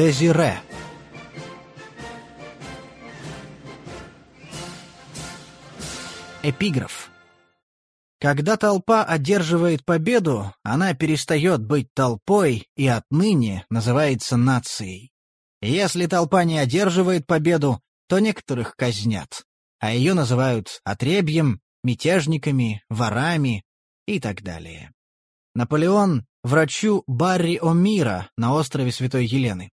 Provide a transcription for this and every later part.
Дезире Эпиграф Когда толпа одерживает победу, она перестает быть толпой и отныне называется нацией. Если толпа не одерживает победу, то некоторых казнят, а ее называют отребьем, мятежниками, ворами и так далее. Наполеон врачу Барри О'Мира на острове Святой Елены.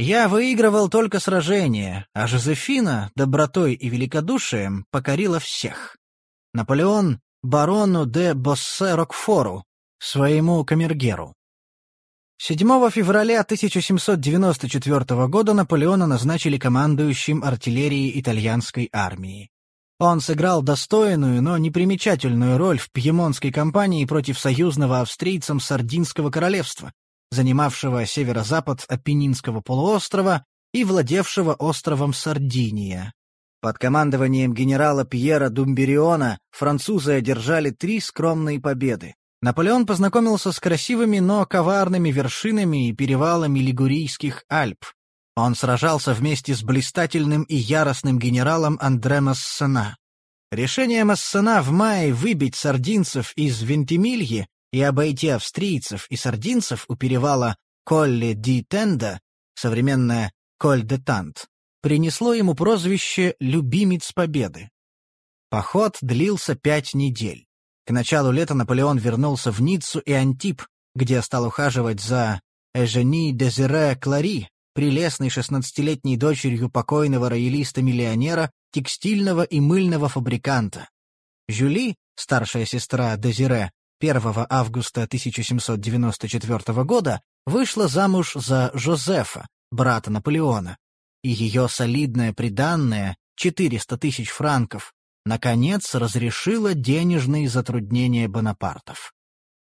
Я выигрывал только сражения, а Жозефина добротой и великодушием покорила всех. Наполеон — барону де Боссе-Рокфору, своему камергеру. 7 февраля 1794 года Наполеона назначили командующим артиллерией итальянской армии. Он сыграл достойную, но непримечательную роль в пьемонтской кампании против союзного австрийцам Сардинского королевства, занимавшего северо-запад Апеннинского полуострова и владевшего островом Сардиния. Под командованием генерала Пьера Думбериона французы одержали три скромные победы. Наполеон познакомился с красивыми, но коварными вершинами и перевалами Лигурийских Альп. Он сражался вместе с блистательным и яростным генералом Андре Массена. Решение Массена в мае выбить сардинцев из Вентимильи и обойти австрийцев и сардинцев у перевала Колле ди Тенда, современное Коль де Тант, принесло ему прозвище «любимец победы». Поход длился пять недель. К началу лета Наполеон вернулся в Ниццу и Антип, где стал ухаживать за Эжени Дезире Клари, прелестной шестнадцатилетней дочерью покойного роялиста-миллионера, текстильного и мыльного фабриканта. Жюли, старшая сестра Дезире, 1 августа 1794 года вышла замуж за Жозефа, брата Наполеона, и ее солидное приданное, 400 тысяч франков, наконец разрешила денежные затруднения Бонапартов.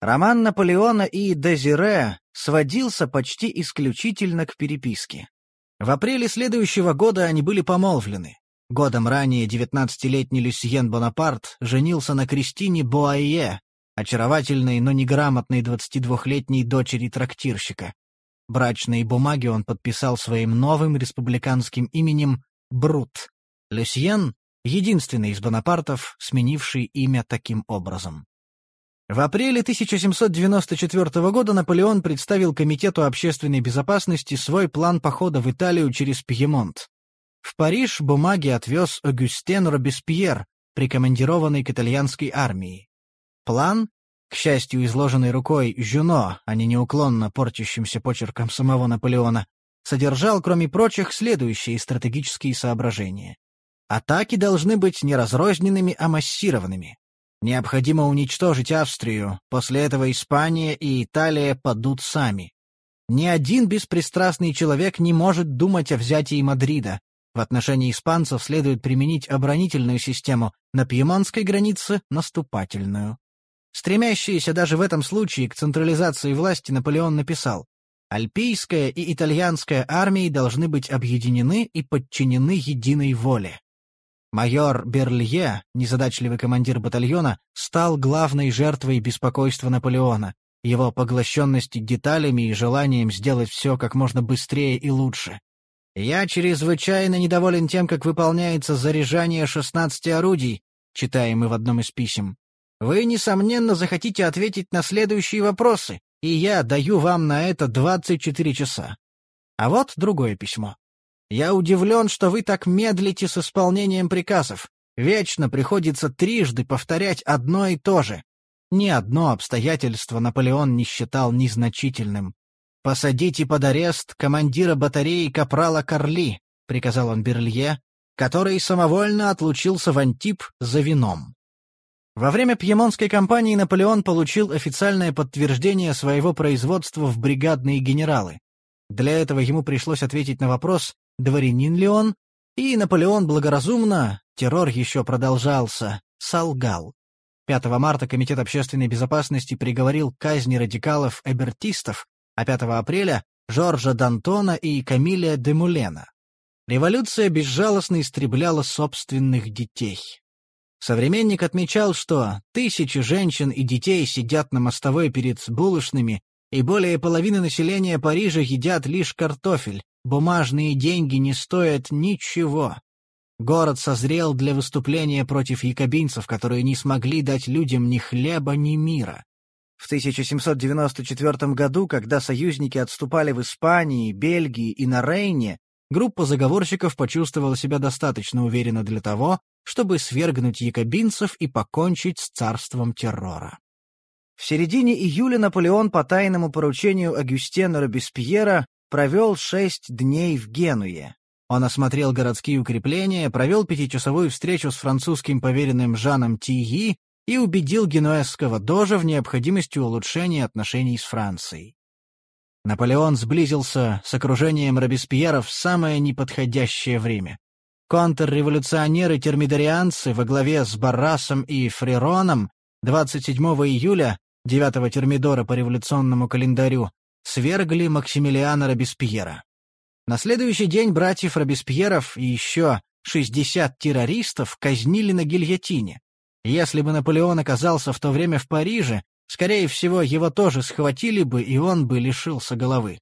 Роман Наполеона и Дезире сводился почти исключительно к переписке. В апреле следующего года они были помолвлены. Годом ранее 19-летний Люсьен Бонапарт женился на Кристине Буайе, очаровательной, но неграмотной 22-летней дочери трактирщика. Брачные бумаги он подписал своим новым республиканским именем Брут. Люсьен — единственный из Бонапартов, сменивший имя таким образом. В апреле 1794 года Наполеон представил Комитету общественной безопасности свой план похода в Италию через Пьемонт. В Париж бумаги отвез Агюстен Робеспьер, прикомандированный к итальянской армии. План, к счастью, изложенный рукой Жюно, а не неуклонно портящимся почерком самого Наполеона, содержал, кроме прочих, следующие стратегические соображения. Атаки должны быть не разрозненными, а массированными. Необходимо уничтожить Австрию, после этого Испания и Италия падут сами. Ни один беспристрастный человек не может думать о взятии Мадрида. В отношении испанцев следует применить оборонительную систему, на пьемонтской границе — наступательную. Стремящийся даже в этом случае к централизации власти Наполеон написал «Альпийская и итальянская армии должны быть объединены и подчинены единой воле». Майор Берлье, незадачливый командир батальона, стал главной жертвой беспокойства Наполеона, его поглощенности деталями и желанием сделать все как можно быстрее и лучше. «Я чрезвычайно недоволен тем, как выполняется заряжание 16 орудий», читаем мы в одном из писем. Вы, несомненно, захотите ответить на следующие вопросы, и я даю вам на это 24 часа. А вот другое письмо. Я удивлен, что вы так медлите с исполнением приказов. Вечно приходится трижды повторять одно и то же. Ни одно обстоятельство Наполеон не считал незначительным. «Посадите под арест командира батареи капрала Карли», — приказал он Берлье, который самовольно отлучился в Антип за вином. Во время Пьемонтской кампании Наполеон получил официальное подтверждение своего производства в бригадные генералы. Для этого ему пришлось ответить на вопрос, дворянин ли он, и Наполеон благоразумно, террор еще продолжался, солгал. 5 марта Комитет общественной безопасности приговорил к казни радикалов-эбертистов, а 5 апреля — Жоржа Д'Антона и Камиля де Мулена. Революция безжалостно истребляла собственных детей. Современник отмечал, что тысячи женщин и детей сидят на мостовой перед булочными, и более половины населения Парижа едят лишь картофель, бумажные деньги не стоят ничего. Город созрел для выступления против якобинцев, которые не смогли дать людям ни хлеба, ни мира. В 1794 году, когда союзники отступали в Испании, Бельгии и на Рейне, группа заговорщиков почувствовала себя достаточно уверенно для того, чтобы свергнуть якобинцев и покончить с царством террора. В середине июля Наполеон по тайному поручению Агюстена Робеспьера провел шесть дней в Генуе. Он осмотрел городские укрепления, провел пятичасовую встречу с французским поверенным Жаном Тиги и убедил генуэзского дожа в необходимости улучшения отношений с Францией. Наполеон сблизился с окружением Робеспьера в самое неподходящее время. Контрреволюционеры-термидорианцы во главе с Баррасом и Фрероном 27 июля, 9 термидора по революционному календарю, свергли Максимилиана Робеспьера. На следующий день братьев Робеспьеров и еще 60 террористов казнили на гильотине. Если бы Наполеон оказался в то время в Париже, скорее всего, его тоже схватили бы, и он бы лишился головы.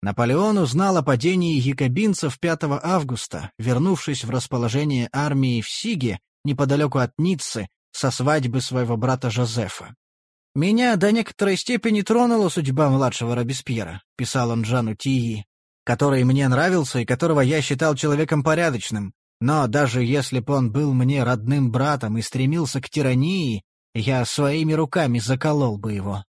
Наполеон узнал о падении якобинцев 5 августа, вернувшись в расположение армии в Сиге, неподалеку от Ниццы, со свадьбы своего брата Жозефа. «Меня до некоторой степени тронула судьба младшего Робеспьера», — писал он Жану Тии, «который мне нравился и которого я считал человеком порядочным, но даже если б он был мне родным братом и стремился к тирании, я своими руками заколол бы его».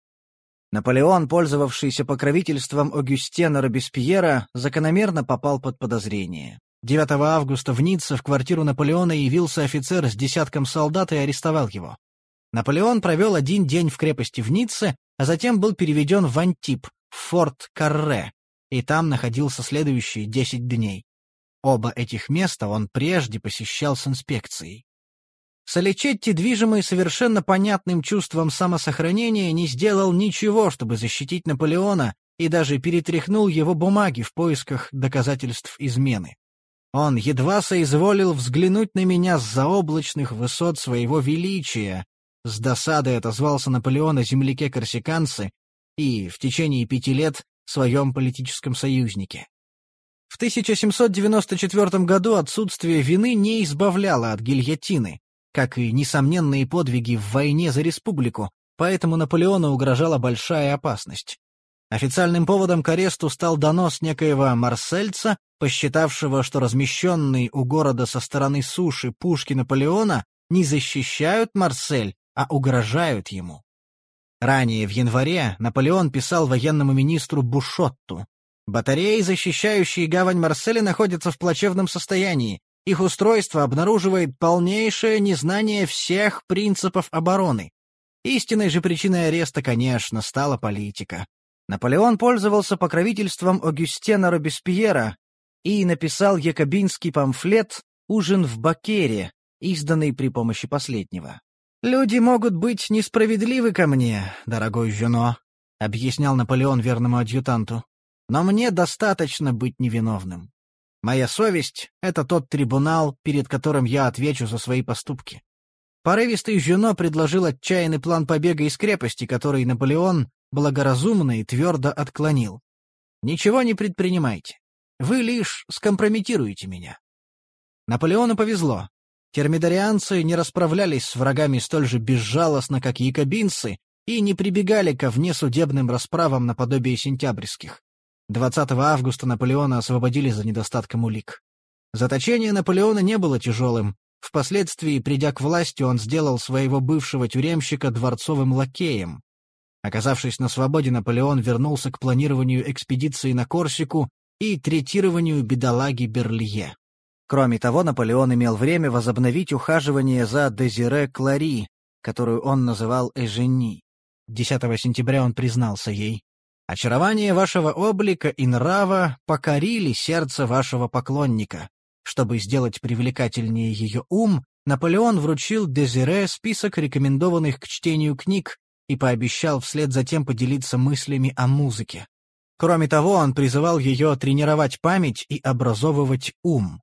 Наполеон, пользовавшийся покровительством Огюстена Робеспьера, закономерно попал под подозрение. 9 августа в Ницце в квартиру Наполеона явился офицер с десятком солдат и арестовал его. Наполеон провел один день в крепости в Ницце, а затем был переведен в Антип, в форт Карре, и там находился следующие 10 дней. Оба этих места он прежде посещал с инспекцией. Соличетти, движимый совершенно понятным чувством самосохранения, не сделал ничего, чтобы защитить Наполеона, и даже перетряхнул его бумаги в поисках доказательств измены. Он едва соизволил взглянуть на меня с заоблачных высот своего величия, с досадой отозвался Наполеон о земляке-корсиканце и, в течение пяти лет, своем политическом союзнике. В 1794 году отсутствие вины не избавляло от гильотины, как и несомненные подвиги в войне за республику, поэтому Наполеону угрожала большая опасность. Официальным поводом к аресту стал донос некоего марсельца, посчитавшего, что размещенные у города со стороны суши пушки Наполеона не защищают Марсель, а угрожают ему. Ранее, в январе, Наполеон писал военному министру Бушотту. «Батареи, защищающие гавань Марселя, находятся в плачевном состоянии. Их устройство обнаруживает полнейшее незнание всех принципов обороны. Истинной же причиной ареста, конечно, стала политика. Наполеон пользовался покровительством Огюстена Робеспьера и написал якобинский памфлет «Ужин в Бакере», изданный при помощи последнего. «Люди могут быть несправедливы ко мне, дорогой Жюно», — объяснял Наполеон верному адъютанту. «Но мне достаточно быть невиновным. Моя совесть — это тот трибунал, перед которым я отвечу за свои поступки. Порывистый Жюно предложил отчаянный план побега из крепости, который Наполеон благоразумно и твердо отклонил. «Ничего не предпринимайте. Вы лишь скомпрометируете меня». Наполеону повезло. Термидорианцы не расправлялись с врагами столь же безжалостно, как якобинцы, и не прибегали ко внесудебным расправам наподобие сентябрьских. 20 августа Наполеона освободили за недостатком улик. Заточение Наполеона не было тяжелым. Впоследствии, придя к власти, он сделал своего бывшего тюремщика дворцовым лакеем. Оказавшись на свободе, Наполеон вернулся к планированию экспедиции на Корсику и третированию бедолаги Берлие. Кроме того, Наполеон имел время возобновить ухаживание за Дезире Клари, которую он называл Эжени. 10 сентября он признался ей. Очарование вашего облика и нрава покорили сердце вашего поклонника. Чтобы сделать привлекательнее ее ум, Наполеон вручил Дезире список рекомендованных к чтению книг и пообещал вслед за тем поделиться мыслями о музыке. Кроме того, он призывал ее тренировать память и образовывать ум.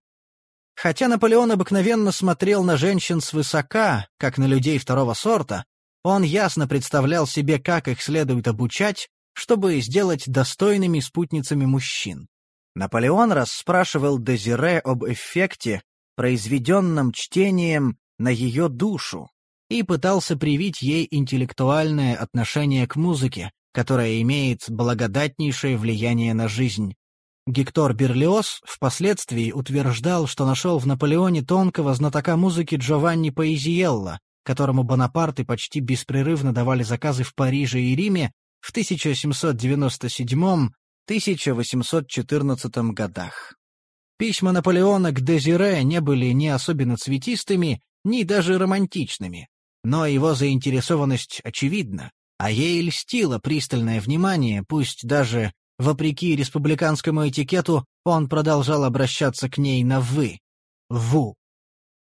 Хотя Наполеон обыкновенно смотрел на женщин свысока, как на людей второго сорта, он ясно представлял себе, как их следует обучать, чтобы сделать достойными спутницами мужчин. Наполеон расспрашивал Дезире об эффекте, произведенном чтением на ее душу, и пытался привить ей интеллектуальное отношение к музыке, которая имеет благодатнейшее влияние на жизнь. Гектор Берлиоз впоследствии утверждал, что нашел в Наполеоне тонкого знатока музыки Джованни Паизиелла, которому Бонапарты почти беспрерывно давали заказы в Париже и Риме в 1797-1814 годах. Письма Наполеона к Дезире не были ни особенно цветистыми, ни даже романтичными, но его заинтересованность очевидна, а ей льстило пристальное внимание, пусть даже, вопреки республиканскому этикету, он продолжал обращаться к ней на «вы», «ву».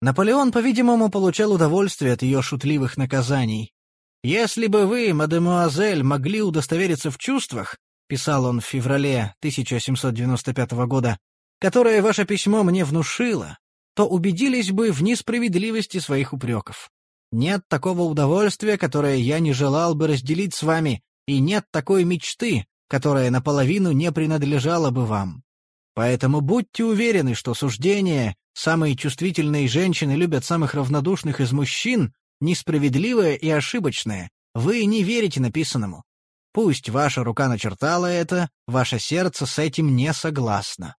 Наполеон, по-видимому, получал удовольствие от ее шутливых наказаний. «Если бы вы, мадемуазель, могли удостовериться в чувствах», — писал он в феврале 1795 года, «которое ваше письмо мне внушило, то убедились бы в несправедливости своих упреков. Нет такого удовольствия, которое я не желал бы разделить с вами, и нет такой мечты, которая наполовину не принадлежала бы вам. Поэтому будьте уверены, что суждение «самые чувствительные женщины любят самых равнодушных из мужчин» несправедливое и ошибочное. Вы не верите написанному. Пусть ваша рука начертала это, ваше сердце с этим не согласно.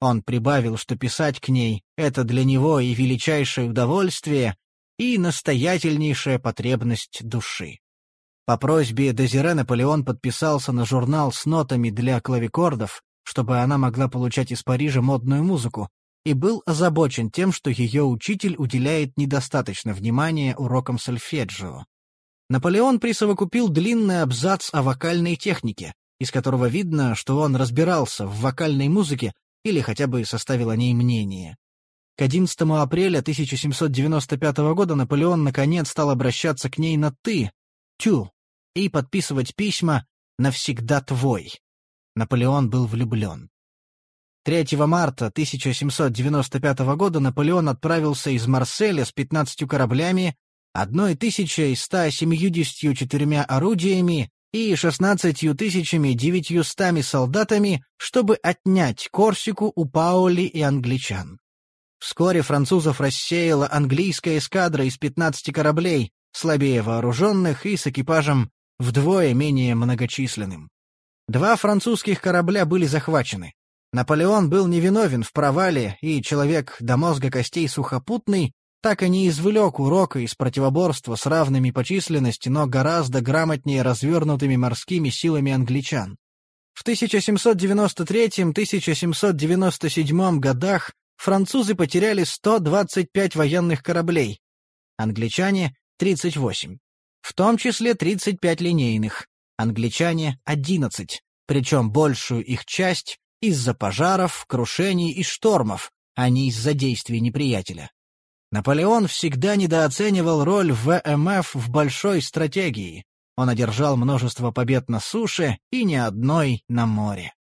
Он прибавил, что писать к ней — это для него и величайшее удовольствие, и настоятельнейшая потребность души. По просьбе Дезире Наполеон подписался на журнал с нотами для клавикордов, чтобы она могла получать из Парижа модную музыку, и был озабочен тем, что ее учитель уделяет недостаточно внимания урокам сольфеджио. Наполеон присовокупил длинный абзац о вокальной технике, из которого видно, что он разбирался в вокальной музыке или хотя бы составил о ней мнение. К 11 апреля 1795 года Наполеон наконец стал обращаться к ней на «ты», «тю», и подписывать письма «навсегда твой». Наполеон был влюблен. 3 марта 1795 года Наполеон отправился из Марселя с 15 кораблями, 1174 орудиями и 16 900 солдатами, чтобы отнять Корсику у Паули и англичан. Вскоре французов рассеяла английская эскадра из 15 кораблей, слабее вооруженных и с экипажем вдвое менее многочисленным. Два французских корабля были захвачены. Наполеон был невиновен в провале, и человек до мозга костей сухопутный так и не извлек урока из противоборства с равными по численности, но гораздо грамотнее развернутыми морскими силами англичан. В 1793-1797 годах французы потеряли 125 военных кораблей, англичане — 38, в том числе 35 линейных, англичане — 11, причем большую их часть из-за пожаров, крушений и штормов, а не из-за действий неприятеля. Наполеон всегда недооценивал роль ВМФ в большой стратегии. Он одержал множество побед на суше и ни одной на море.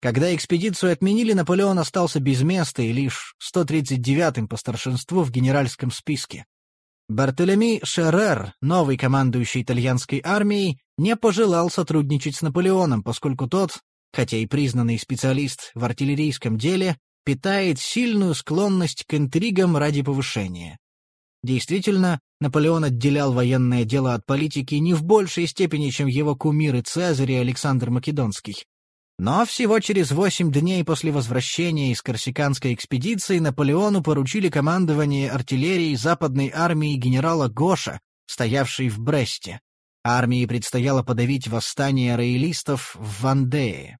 Когда экспедицию отменили, Наполеон остался без места и лишь 139-м по старшинству в генеральском списке. Бартолеми Шеррер, новый командующий итальянской армией, не пожелал сотрудничать с Наполеоном, поскольку тот, хотя и признанный специалист в артиллерийском деле, питает сильную склонность к интригам ради повышения. Действительно, Наполеон отделял военное дело от политики не в большей степени, чем его кумиры Цезарь и Александр Македонский. Но всего через восемь дней после возвращения из корсиканской экспедиции Наполеону поручили командование артиллерией западной армии генерала Гоша, стоявшей в Бресте. Армии предстояло подавить восстание роялистов в Вандее.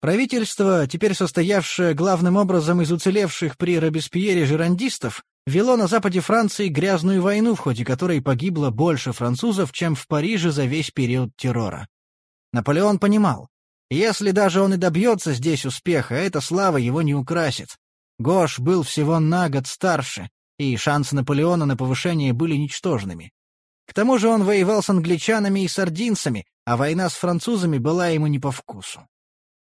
Правительство, теперь состоявшее главным образом из уцелевших при Робеспьере жерандистов, вело на западе Франции грязную войну, в ходе которой погибло больше французов, чем в Париже за весь период террора. Наполеон понимал, если даже он и добьется здесь успеха, эта слава его не украсит. Гош был всего на год старше, и шансы Наполеона на повышение были ничтожными. К тому же он воевал с англичанами и сардинцами, а война с французами была ему не по вкусу.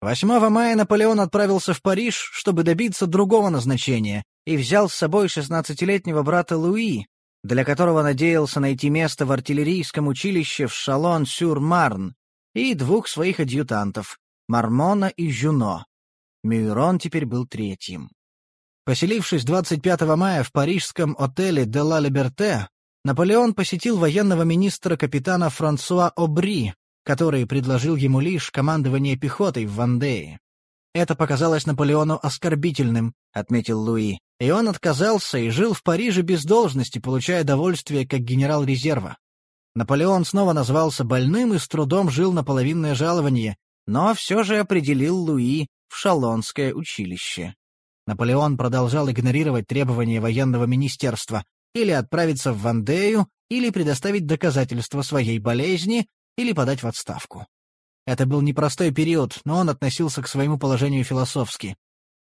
8 мая Наполеон отправился в Париж, чтобы добиться другого назначения, и взял с собой 16-летнего брата Луи, для которого надеялся найти место в артиллерийском училище в Шалон-сюр-Марн, и двух своих адъютантов — Мармона и Жюно. Мюйрон теперь был третьим. Поселившись 25 мая в парижском отеле «Де ла Либерте», Наполеон посетил военного министра капитана Франсуа Обри, который предложил ему лишь командование пехотой в Вандее. «Это показалось Наполеону оскорбительным», — отметил Луи, и он отказался и жил в Париже без должности, получая довольствие как генерал резерва. Наполеон снова назвался больным и с трудом жил на половинное жалование, но все же определил Луи в Шалонское училище. Наполеон продолжал игнорировать требования военного министерства или отправиться в Вандею, или предоставить доказательства своей болезни, или подать в отставку. Это был непростой период, но он относился к своему положению философски.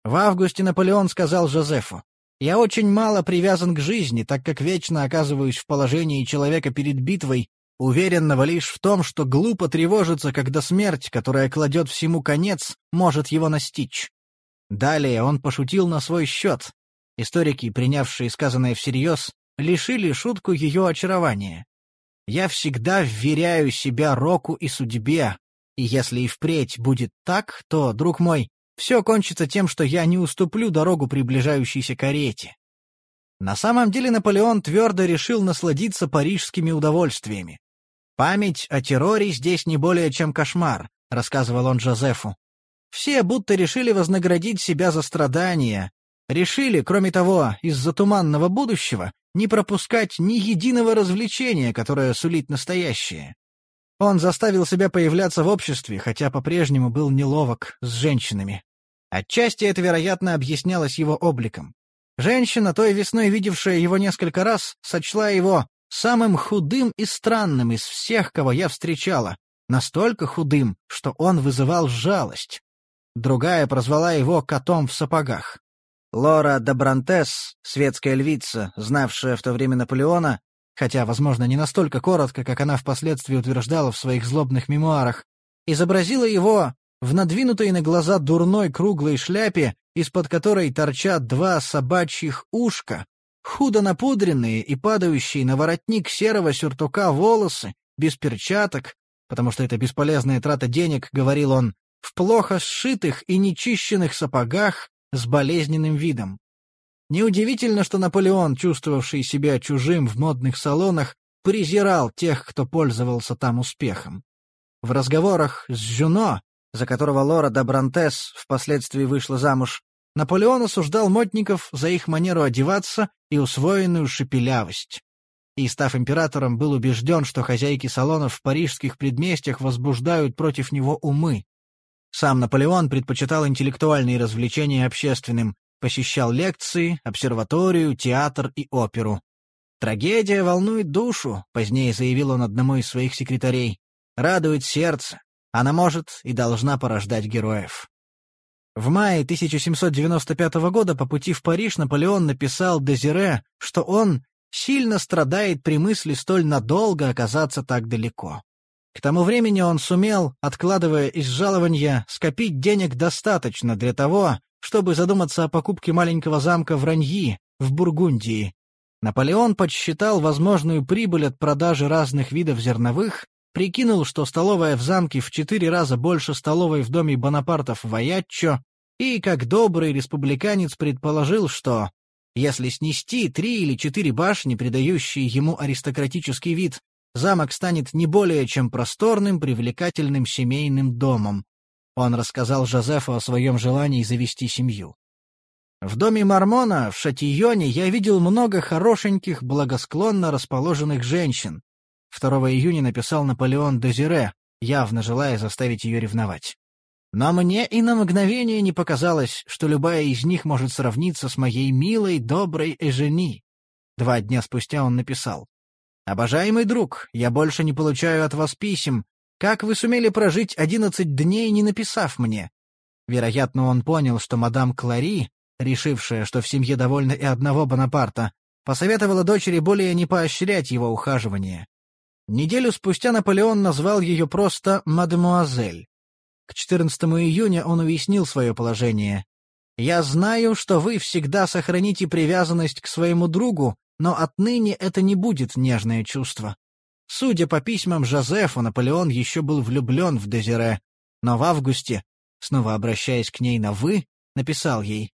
В августе Наполеон сказал Жозефу, «Я очень мало привязан к жизни, так как вечно оказываюсь в положении человека перед битвой, уверенного лишь в том, что глупо тревожиться, когда смерть, которая кладет всему конец, может его настичь». Далее он пошутил на свой счет. Историки, принявшие сказанное всерьез, лишили шутку ее очарования. «Я всегда вверяю себя року и судьбе, и если и впредь будет так, то, друг мой, все кончится тем, что я не уступлю дорогу приближающейся карете. На самом деле Наполеон твердо решил насладиться парижскими удовольствиями. «Память о терроре здесь не более чем кошмар», — рассказывал он Жозефу. «Все будто решили вознаградить себя за страдания, решили, кроме того, из-за туманного будущего, не пропускать ни единого развлечения, которое сулит настоящее. Он заставил себя появляться в обществе, хотя по-прежнему был неловок с женщинами. Отчасти это, вероятно, объяснялось его обликом. Женщина, той весной видевшая его несколько раз, сочла его самым худым и странным из всех, кого я встречала, настолько худым, что он вызывал жалость. Другая прозвала его котом в сапогах. Лора Добрантес, светская львица, знавшая в то время Наполеона, хотя, возможно, не настолько коротко, как она впоследствии утверждала в своих злобных мемуарах, изобразила его в надвинутой на глаза дурной круглой шляпе, из-под которой торчат два собачьих ушка, худо напудренные и падающие на воротник серого сюртука волосы, без перчаток, потому что это бесполезная трата денег, говорил он, в плохо сшитых и нечищенных сапогах с болезненным видом. Неудивительно, что Наполеон, чувствовавший себя чужим в модных салонах, презирал тех, кто пользовался там успехом. В разговорах с Жюно, за которого Лора Добрантес впоследствии вышла замуж, Наполеон осуждал модников за их манеру одеваться и усвоенную шепелявость. И, став императором, был убежден, что хозяйки салонов в парижских предместьях возбуждают против него умы. Сам Наполеон предпочитал интеллектуальные развлечения общественным, посещал лекции, обсерваторию, театр и оперу. «Трагедия волнует душу», — позднее заявил он одному из своих секретарей. «Радует сердце. Она может и должна порождать героев». В мае 1795 года по пути в Париж Наполеон написал Дезире, что он сильно страдает при мысли столь надолго оказаться так далеко. К тому времени он сумел, откладывая из жалования, скопить денег достаточно для того, чтобы задуматься о покупке маленького замка в Раньи, в Бургундии. Наполеон подсчитал возможную прибыль от продажи разных видов зерновых, прикинул, что столовая в замке в четыре раза больше столовой в доме Бонапартов в Аятчо, и, как добрый республиканец, предположил, что, если снести три или четыре башни, придающие ему аристократический вид, замок станет не более чем просторным, привлекательным семейным домом. Он рассказал Жозефу о своем желании завести семью. В доме Мормона в Шатийоне я видел много хорошеньких, благосклонно расположенных женщин. 2 июня написал Наполеон Дезире, явно желая заставить ее ревновать. Но мне и на мгновение не показалось, что любая из них может сравниться с моей милой, доброй Эжени. Два дня спустя он написал. «Обожаемый друг, я больше не получаю от вас писем, как вы сумели прожить одиннадцать дней, не написав мне? Вероятно, он понял, что мадам Клари, решившая, что в семье довольно и одного Бонапарта, посоветовала дочери более не поощрять его ухаживание. Неделю спустя Наполеон назвал ее просто «мадемуазель». К 14 июня он уяснил свое положение. «Я знаю, что вы всегда сохраните привязанность к своему другу, но отныне это не будет нежное чувство. Судя по письмам Жозефу, Наполеон еще был влюблен в Дезире, но в августе, снова обращаясь к ней на «вы», написал ей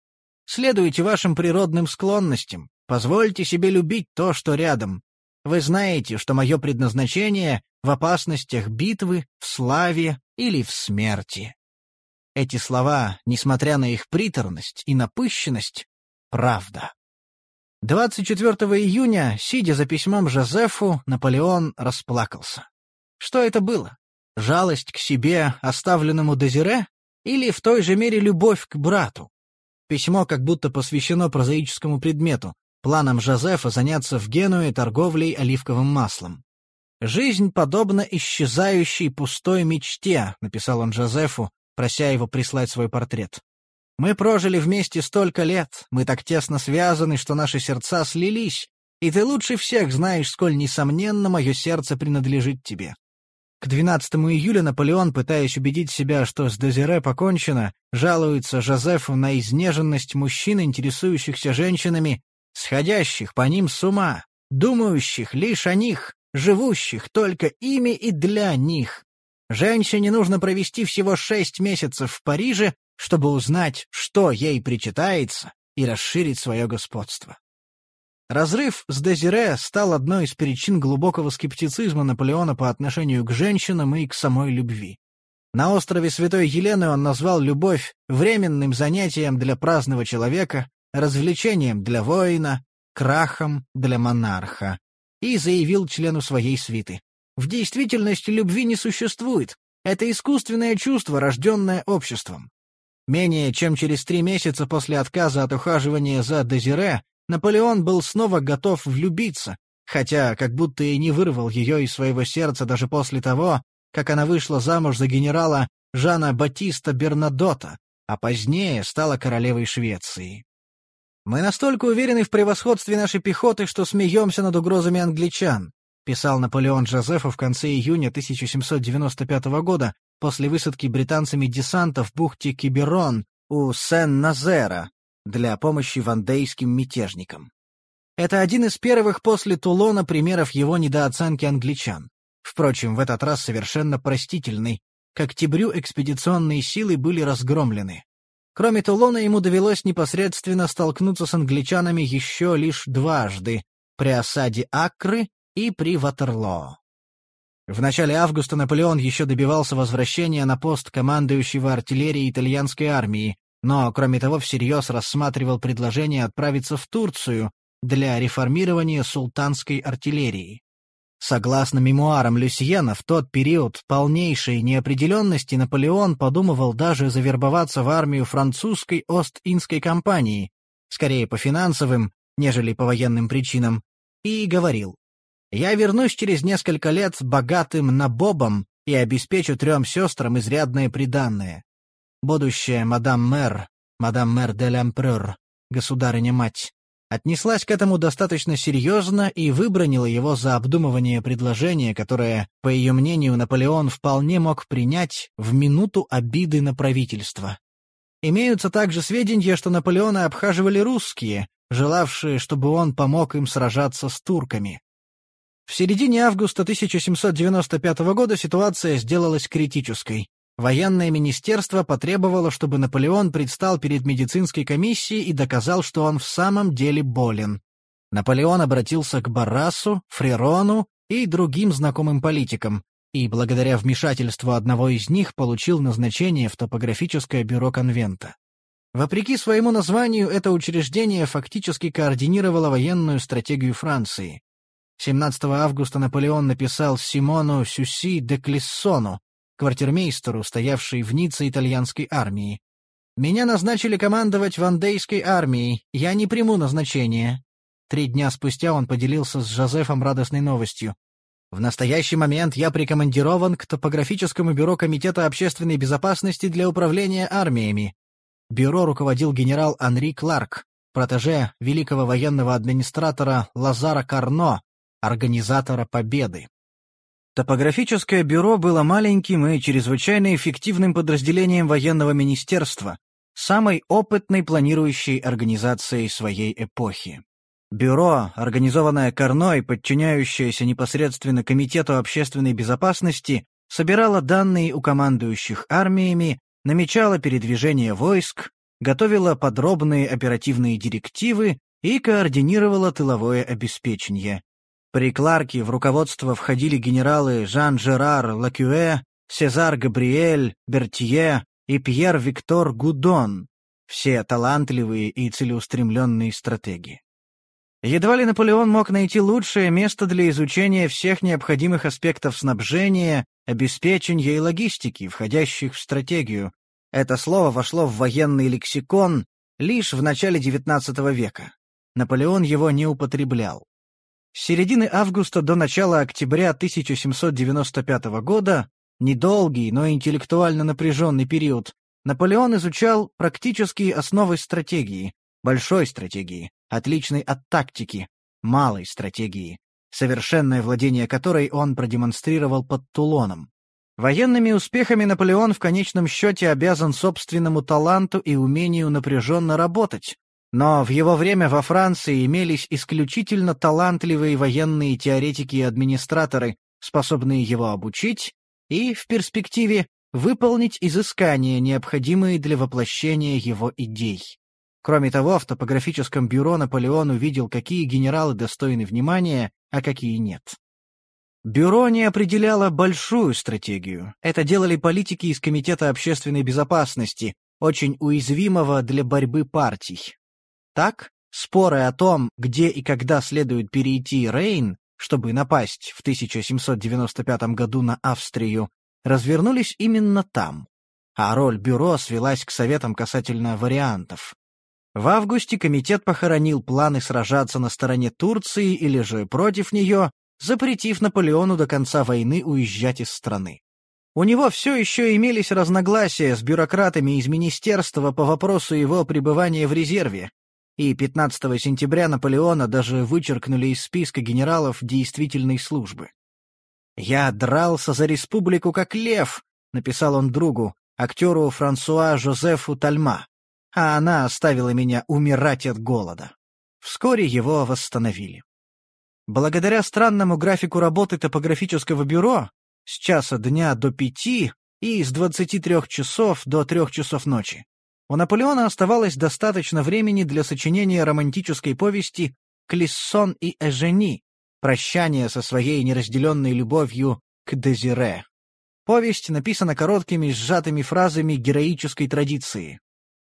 «Следуйте вашим природным склонностям, позвольте себе любить то, что рядом. Вы знаете, что мое предназначение в опасностях битвы, в славе или в смерти». Эти слова, несмотря на их приторность и напыщенность, правда. 24 июня, сидя за письмом Жозефу, Наполеон расплакался. Что это было? Жалость к себе, оставленному Дезире? Или в той же мере любовь к брату? Письмо как будто посвящено прозаическому предмету, планам Жозефа заняться в Генуе торговлей оливковым маслом. «Жизнь подобна исчезающей пустой мечте», — написал он Жозефу, прося его прислать свой портрет. Мы прожили вместе столько лет, мы так тесно связаны, что наши сердца слились, и ты лучше всех знаешь, сколь несомненно мое сердце принадлежит тебе. К 12 июля Наполеон, пытаясь убедить себя, что с Дезире покончено, жалуется Жозефу на изнеженность мужчин, интересующихся женщинами, сходящих по ним с ума, думающих лишь о них, живущих только ими и для них. Женщине нужно провести всего шесть месяцев в Париже, чтобы узнать, что ей причитается, и расширить свое господство. Разрыв с Дезире стал одной из причин глубокого скептицизма Наполеона по отношению к женщинам и к самой любви. На острове Святой Елены он назвал любовь временным занятием для праздного человека, развлечением для воина, крахом для монарха, и заявил члену своей свиты. В действительности любви не существует. Это искусственное чувство, рожденное обществом. Менее чем через три месяца после отказа от ухаживания за Дезире, Наполеон был снова готов влюбиться, хотя как будто и не вырвал ее из своего сердца даже после того, как она вышла замуж за генерала Жана Батиста Бернадота, а позднее стала королевой Швеции. «Мы настолько уверены в превосходстве нашей пехоты, что смеемся над угрозами англичан», писал Наполеон Жозефу в конце июня 1795 года, после высадки британцами десанта в бухте Киберон у Сен-Назера для помощи вандейским мятежникам. Это один из первых после Тулона примеров его недооценки англичан. Впрочем, в этот раз совершенно простительный. К октябрю экспедиционные силы были разгромлены. Кроме Тулона ему довелось непосредственно столкнуться с англичанами еще лишь дважды — при осаде Акры и при Ватерлоо. В начале августа Наполеон еще добивался возвращения на пост командующего артиллерией итальянской армии, но, кроме того, всерьез рассматривал предложение отправиться в Турцию для реформирования султанской артиллерии. Согласно мемуарам Люсьена, в тот период полнейшей неопределенности Наполеон подумывал даже завербоваться в армию французской Ост-Индской компании, скорее по финансовым, нежели по военным причинам, и говорил, я вернусь через несколько лет богатым набобом и обеспечу трем сестрам изрядное приданное. Будущая мадам мэр, мадам мэр де l'Empereur, государыня-мать, отнеслась к этому достаточно серьезно и выбронила его за обдумывание предложения, которое, по ее мнению, Наполеон вполне мог принять в минуту обиды на правительство. Имеются также сведения, что Наполеона обхаживали русские, желавшие, чтобы он помог им сражаться с турками. В середине августа 1795 года ситуация сделалась критической. Военное министерство потребовало, чтобы Наполеон предстал перед медицинской комиссией и доказал, что он в самом деле болен. Наполеон обратился к Баррасу, Фрерону и другим знакомым политикам, и благодаря вмешательству одного из них получил назначение в топографическое бюро конвента. Вопреки своему названию, это учреждение фактически координировало военную стратегию Франции. 17 августа Наполеон написал Симону Сюси де Клиссону, квартирмейстеру, стоявшей в Ницце итальянской армии. «Меня назначили командовать Вандейской армией. Я не приму назначение». Три дня спустя он поделился с Жозефом радостной новостью. «В настоящий момент я прикомандирован к топографическому бюро Комитета общественной безопасности для управления армиями». Бюро руководил генерал Анри Кларк, протеже великого военного администратора Лазара Карно, организатора победы. Топографическое бюро было маленьким и чрезвычайно эффективным подразделением военного министерства, самой опытной планирующей организацией своей эпохи. Бюро, организованное Карной, подчиняющееся непосредственно Комитету общественной безопасности, собирало данные у командующих армиями, намечало передвижение войск, готовило подробные оперативные директивы и координировало тыловое обеспечение. При Кларке в руководство входили генералы Жан-Жерар Лакюэ, Сезар Габриэль, Бертье и Пьер-Виктор Гудон, все талантливые и целеустремленные стратеги. Едва ли Наполеон мог найти лучшее место для изучения всех необходимых аспектов снабжения, обеспечения и логистики, входящих в стратегию. Это слово вошло в военный лексикон лишь в начале XIX века. Наполеон его не употреблял. С середины августа до начала октября 1795 года, недолгий, но интеллектуально напряженный период, Наполеон изучал практические основы стратегии, большой стратегии, отличной от тактики, малой стратегии, совершенное владение которой он продемонстрировал под Тулоном. Военными успехами Наполеон в конечном счете обязан собственному таланту и умению напряженно работать, но в его время во Франции имелись исключительно талантливые военные теоретики и администраторы, способные его обучить и, в перспективе, выполнить изыскания, необходимые для воплощения его идей. Кроме того, в топографическом бюро Наполеон увидел, какие генералы достойны внимания, а какие нет. Бюро не определяло большую стратегию. Это делали политики из Комитета общественной безопасности, очень уязвимого для борьбы партий. Так, споры о том, где и когда следует перейти Рейн, чтобы напасть в 1795 году на Австрию, развернулись именно там, а роль бюро свелась к советам касательно вариантов. В августе комитет похоронил планы сражаться на стороне Турции или же против нее, запретив Наполеону до конца войны уезжать из страны. У него все еще имелись разногласия с бюрократами из министерства по вопросу его пребывания в резерве, и 15 сентября Наполеона даже вычеркнули из списка генералов действительной службы. «Я дрался за республику как лев», — написал он другу, актеру Франсуа Жозефу Тальма а она оставила меня умирать от голода. Вскоре его восстановили. Благодаря странному графику работы топографического бюро с часа дня до пяти и с 23 часов до трех часов ночи, у Наполеона оставалось достаточно времени для сочинения романтической повести «Клиссон и Эжени» «Прощание со своей неразделенной любовью к Дезире». Повесть написана короткими сжатыми фразами героической традиции.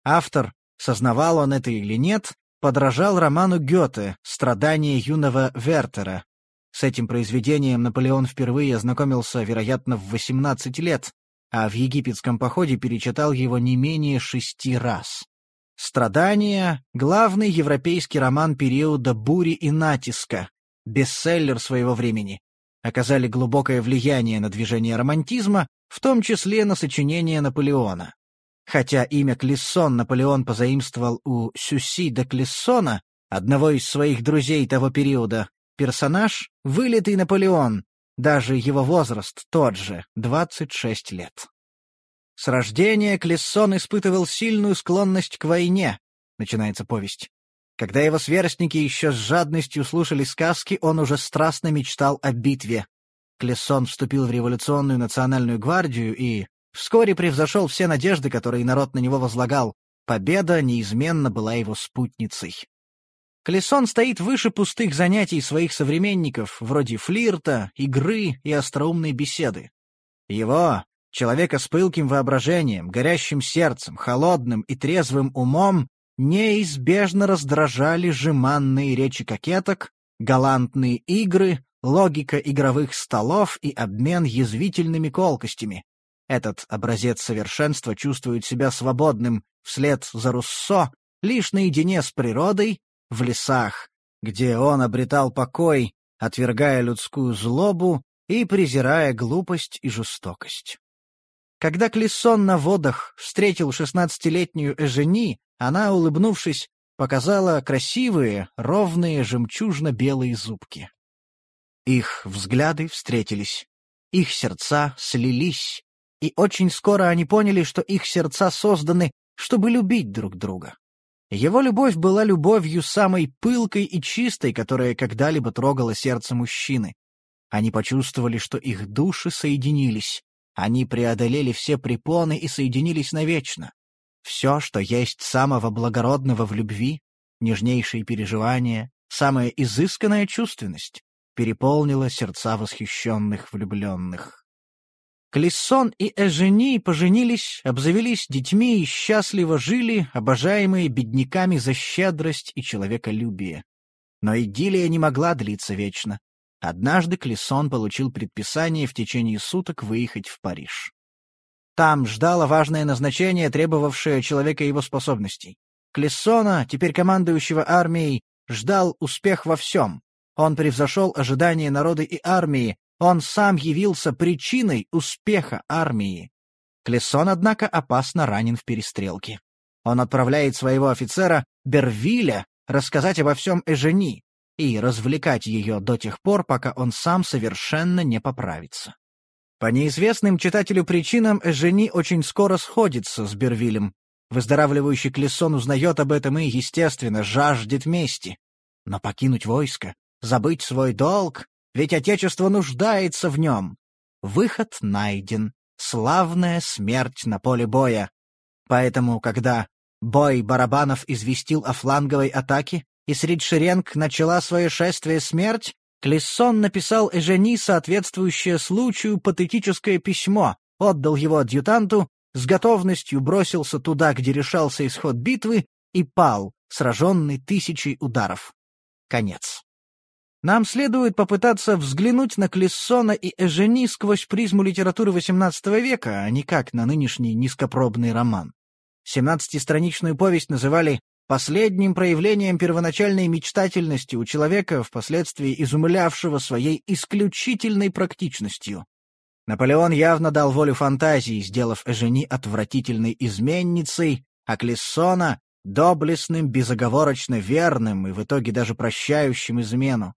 Автор, сознавал он это или нет, подражал роману Гёте «Страдания юного Вертера». С этим произведением Наполеон впервые ознакомился, вероятно, в 18 лет, а в египетском походе перечитал его не менее шести раз. «Страдания» — главный европейский роман периода бури и натиска, бестселлер своего времени, оказали глубокое влияние на движение романтизма, в том числе на сочинение Наполеона. Хотя имя Клиссон Наполеон позаимствовал у Сюси де Клиссона, одного из своих друзей того периода, персонаж — вылитый Наполеон, даже его возраст тот же — 26 лет. С рождения Клиссон испытывал сильную склонность к войне, начинается повесть. Когда его сверстники еще с жадностью слушали сказки, он уже страстно мечтал о битве. Клессон вступил в революционную национальную гвардию и, Вскоре превзошел все надежды, которые народ на него возлагал. Победа неизменно была его спутницей. Колесон стоит выше пустых занятий своих современников, вроде флирта, игры и остроумной беседы. Его, человека с пылким воображением, горящим сердцем, холодным и трезвым умом, неизбежно раздражали жеманные речи кокеток, галантные игры, логика игровых столов и обмен язвительными колкостями, этот образец совершенства чувствует себя свободным вслед за Руссо лишь наедине с природой, в лесах, где он обретал покой, отвергая людскую злобу и презирая глупость и жестокость. Когда Клессон на водах встретил шестнадцатилетнюю Эжени, она, улыбнувшись, показала красивые, ровные жемчужно-белые зубки. Их взгляды встретились, их сердца слились, и очень скоро они поняли, что их сердца созданы, чтобы любить друг друга. Его любовь была любовью самой пылкой и чистой, которая когда-либо трогала сердце мужчины. Они почувствовали, что их души соединились. Они преодолели все препоны и соединились навечно. Все, что есть самого благородного в любви, нежнейшие переживания, самая изысканная чувственность, переполнила сердца восхищенных влюбленных. Клиссон и Эжени поженились, обзавелись детьми и счастливо жили, обожаемые бедняками за щедрость и человеколюбие. Но идиллия не могла длиться вечно. Однажды Клиссон получил предписание в течение суток выехать в Париж. Там ждало важное назначение, требовавшее человека его способностей. Клессона, теперь командующего армией, ждал успех во всем. Он превзошел ожидания народа и армии, он сам явился причиной успеха армии. Клессон, однако, опасно ранен в перестрелке. Он отправляет своего офицера Бервиля рассказать обо всем Эжени и развлекать ее до тех пор, пока он сам совершенно не поправится. По неизвестным читателю причинам Эжени очень скоро сходится с Бервилем. Выздоравливающий Клессон узнает об этом и, естественно, жаждет мести. Но покинуть войско, забыть свой долг, ведь Отечество нуждается в нем. Выход найден. Славная смерть на поле боя. Поэтому, когда бой барабанов известил о фланговой атаке, и среди шеренг начала свое шествие смерть, Клессон написал Эжени соответствующее случаю патетическое письмо, отдал его адъютанту, с готовностью бросился туда, где решался исход битвы, и пал, сраженный тысячей ударов. Конец. Нам следует попытаться взглянуть на Клессона и Эжени сквозь призму литературы XVIII века, а не как на нынешний низкопробный роман. Семнадцатистраничную повесть называли последним проявлением первоначальной мечтательности у человека, впоследствии изумлявшего своей исключительной практичностью. Наполеон явно дал волю фантазии, сделав Эжени отвратительной изменницей, а Клессона — доблестным, безоговорочно верным и в итоге даже прощающим измену.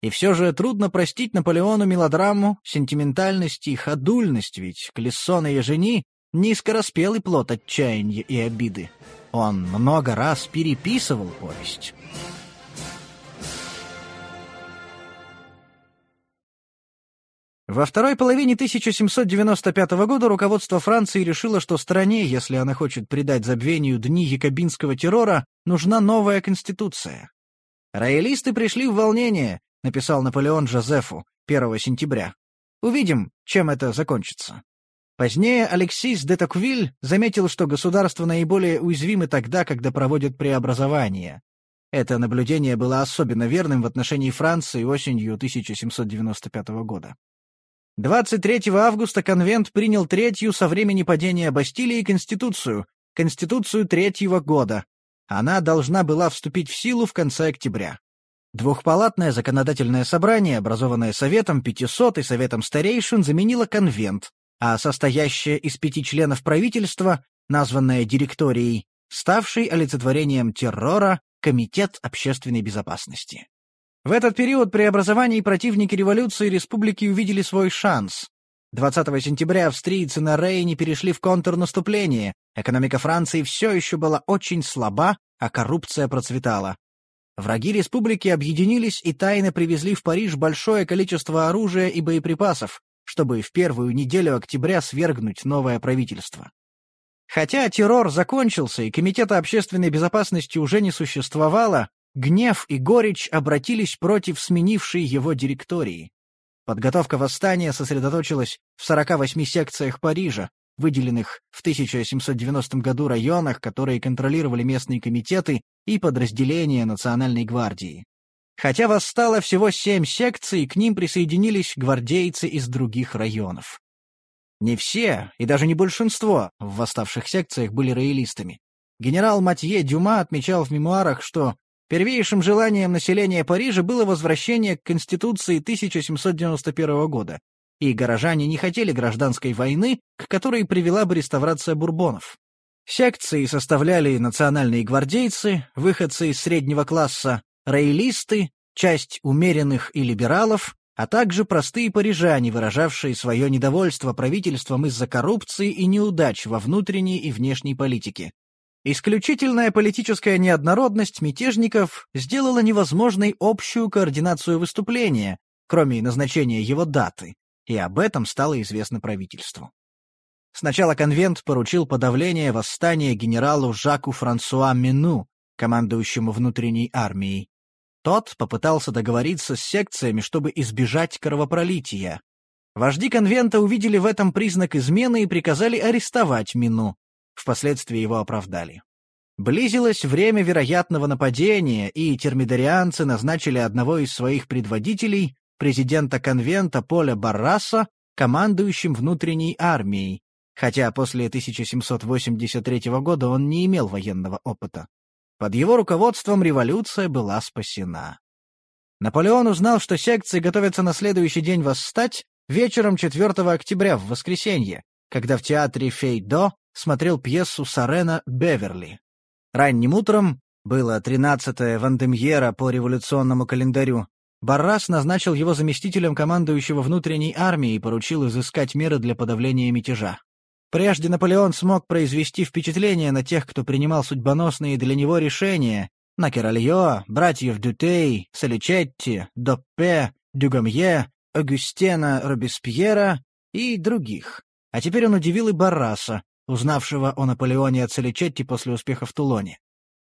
И все же трудно простить Наполеону мелодраму, сентиментальность и ходульность, ведь Клессон и Ежени — низкораспелый плод отчаяния и обиды. Он много раз переписывал повесть. Во второй половине 1795 года руководство Франции решило, что стране, если она хочет придать забвению дни якобинского террора, нужна новая конституция. Роялисты пришли в волнение, написал Наполеон Жозефу 1 сентября. Увидим, чем это закончится. Позднее Алексис де Токвиль заметил, что государство наиболее уязвимо тогда, когда проводят преобразование. Это наблюдение было особенно верным в отношении Франции осенью 1795 года. 23 августа конвент принял третью со времени падения Бастилии Конституцию, Конституцию третьего года. Она должна была вступить в силу в конце октября. Двухпалатное законодательное собрание, образованное Советом 500 и Советом старейшин, заменило конвент, а состоящее из пяти членов правительства, названное директорией, ставший олицетворением террора, Комитет общественной безопасности. В этот период преобразований противники революции республики увидели свой шанс. 20 сентября австрийцы на Рейне перешли в контрнаступление, экономика Франции все еще была очень слаба, а коррупция процветала. Враги республики объединились и тайно привезли в Париж большое количество оружия и боеприпасов, чтобы в первую неделю октября свергнуть новое правительство. Хотя террор закончился и Комитета общественной безопасности уже не существовало, гнев и горечь обратились против сменившей его директории. Подготовка восстания сосредоточилась в 48 секциях Парижа, выделенных в 1790 году районах, которые контролировали местные комитеты и подразделения Национальной гвардии. Хотя восстало всего семь секций, к ним присоединились гвардейцы из других районов. Не все, и даже не большинство, в восставших секциях были роялистами. Генерал Матье Дюма отмечал в мемуарах, что первейшим желанием населения Парижа было возвращение к Конституции 1791 года, и горожане не хотели гражданской войны, к которой привела бы реставрация бурбонов. Секции составляли национальные гвардейцы, выходцы из среднего класса, роялисты, часть умеренных и либералов, а также простые парижане, выражавшие свое недовольство правительством из-за коррупции и неудач во внутренней и внешней политике. Исключительная политическая неоднородность мятежников сделала невозможной общую координацию выступления, кроме назначения его даты, и об этом стало известно правительству. Сначала конвент поручил подавление восстания генералу Жаку Франсуа Мину, командующему внутренней армией. Тот попытался договориться с секциями, чтобы избежать кровопролития. Вожди конвента увидели в этом признак измены и приказали арестовать Мину. Впоследствии его оправдали. Близилось время вероятного нападения, и термидорианцы назначили одного из своих предводителей, президента конвента Поля Барраса, командующим внутренней армией, хотя после 1783 года он не имел военного опыта. Под его руководством революция была спасена. Наполеон узнал, что секции готовятся на следующий день восстать вечером 4 октября в воскресенье, когда в театре Фейдо смотрел пьесу Сарена «Беверли». Ранним утром, было 13-е Вандемьера по революционному календарю, Баррас назначил его заместителем командующего внутренней армией и поручил изыскать меры для подавления мятежа. Прежде Наполеон смог произвести впечатление на тех, кто принимал судьбоносные для него решения, на Керальо, братьев Дютей, Соличетти, Доппе, Дюгамье, Агюстена Робеспьера и других. А теперь он удивил и Барраса, узнавшего о Наполеоне от Соличетти после успеха в Тулоне.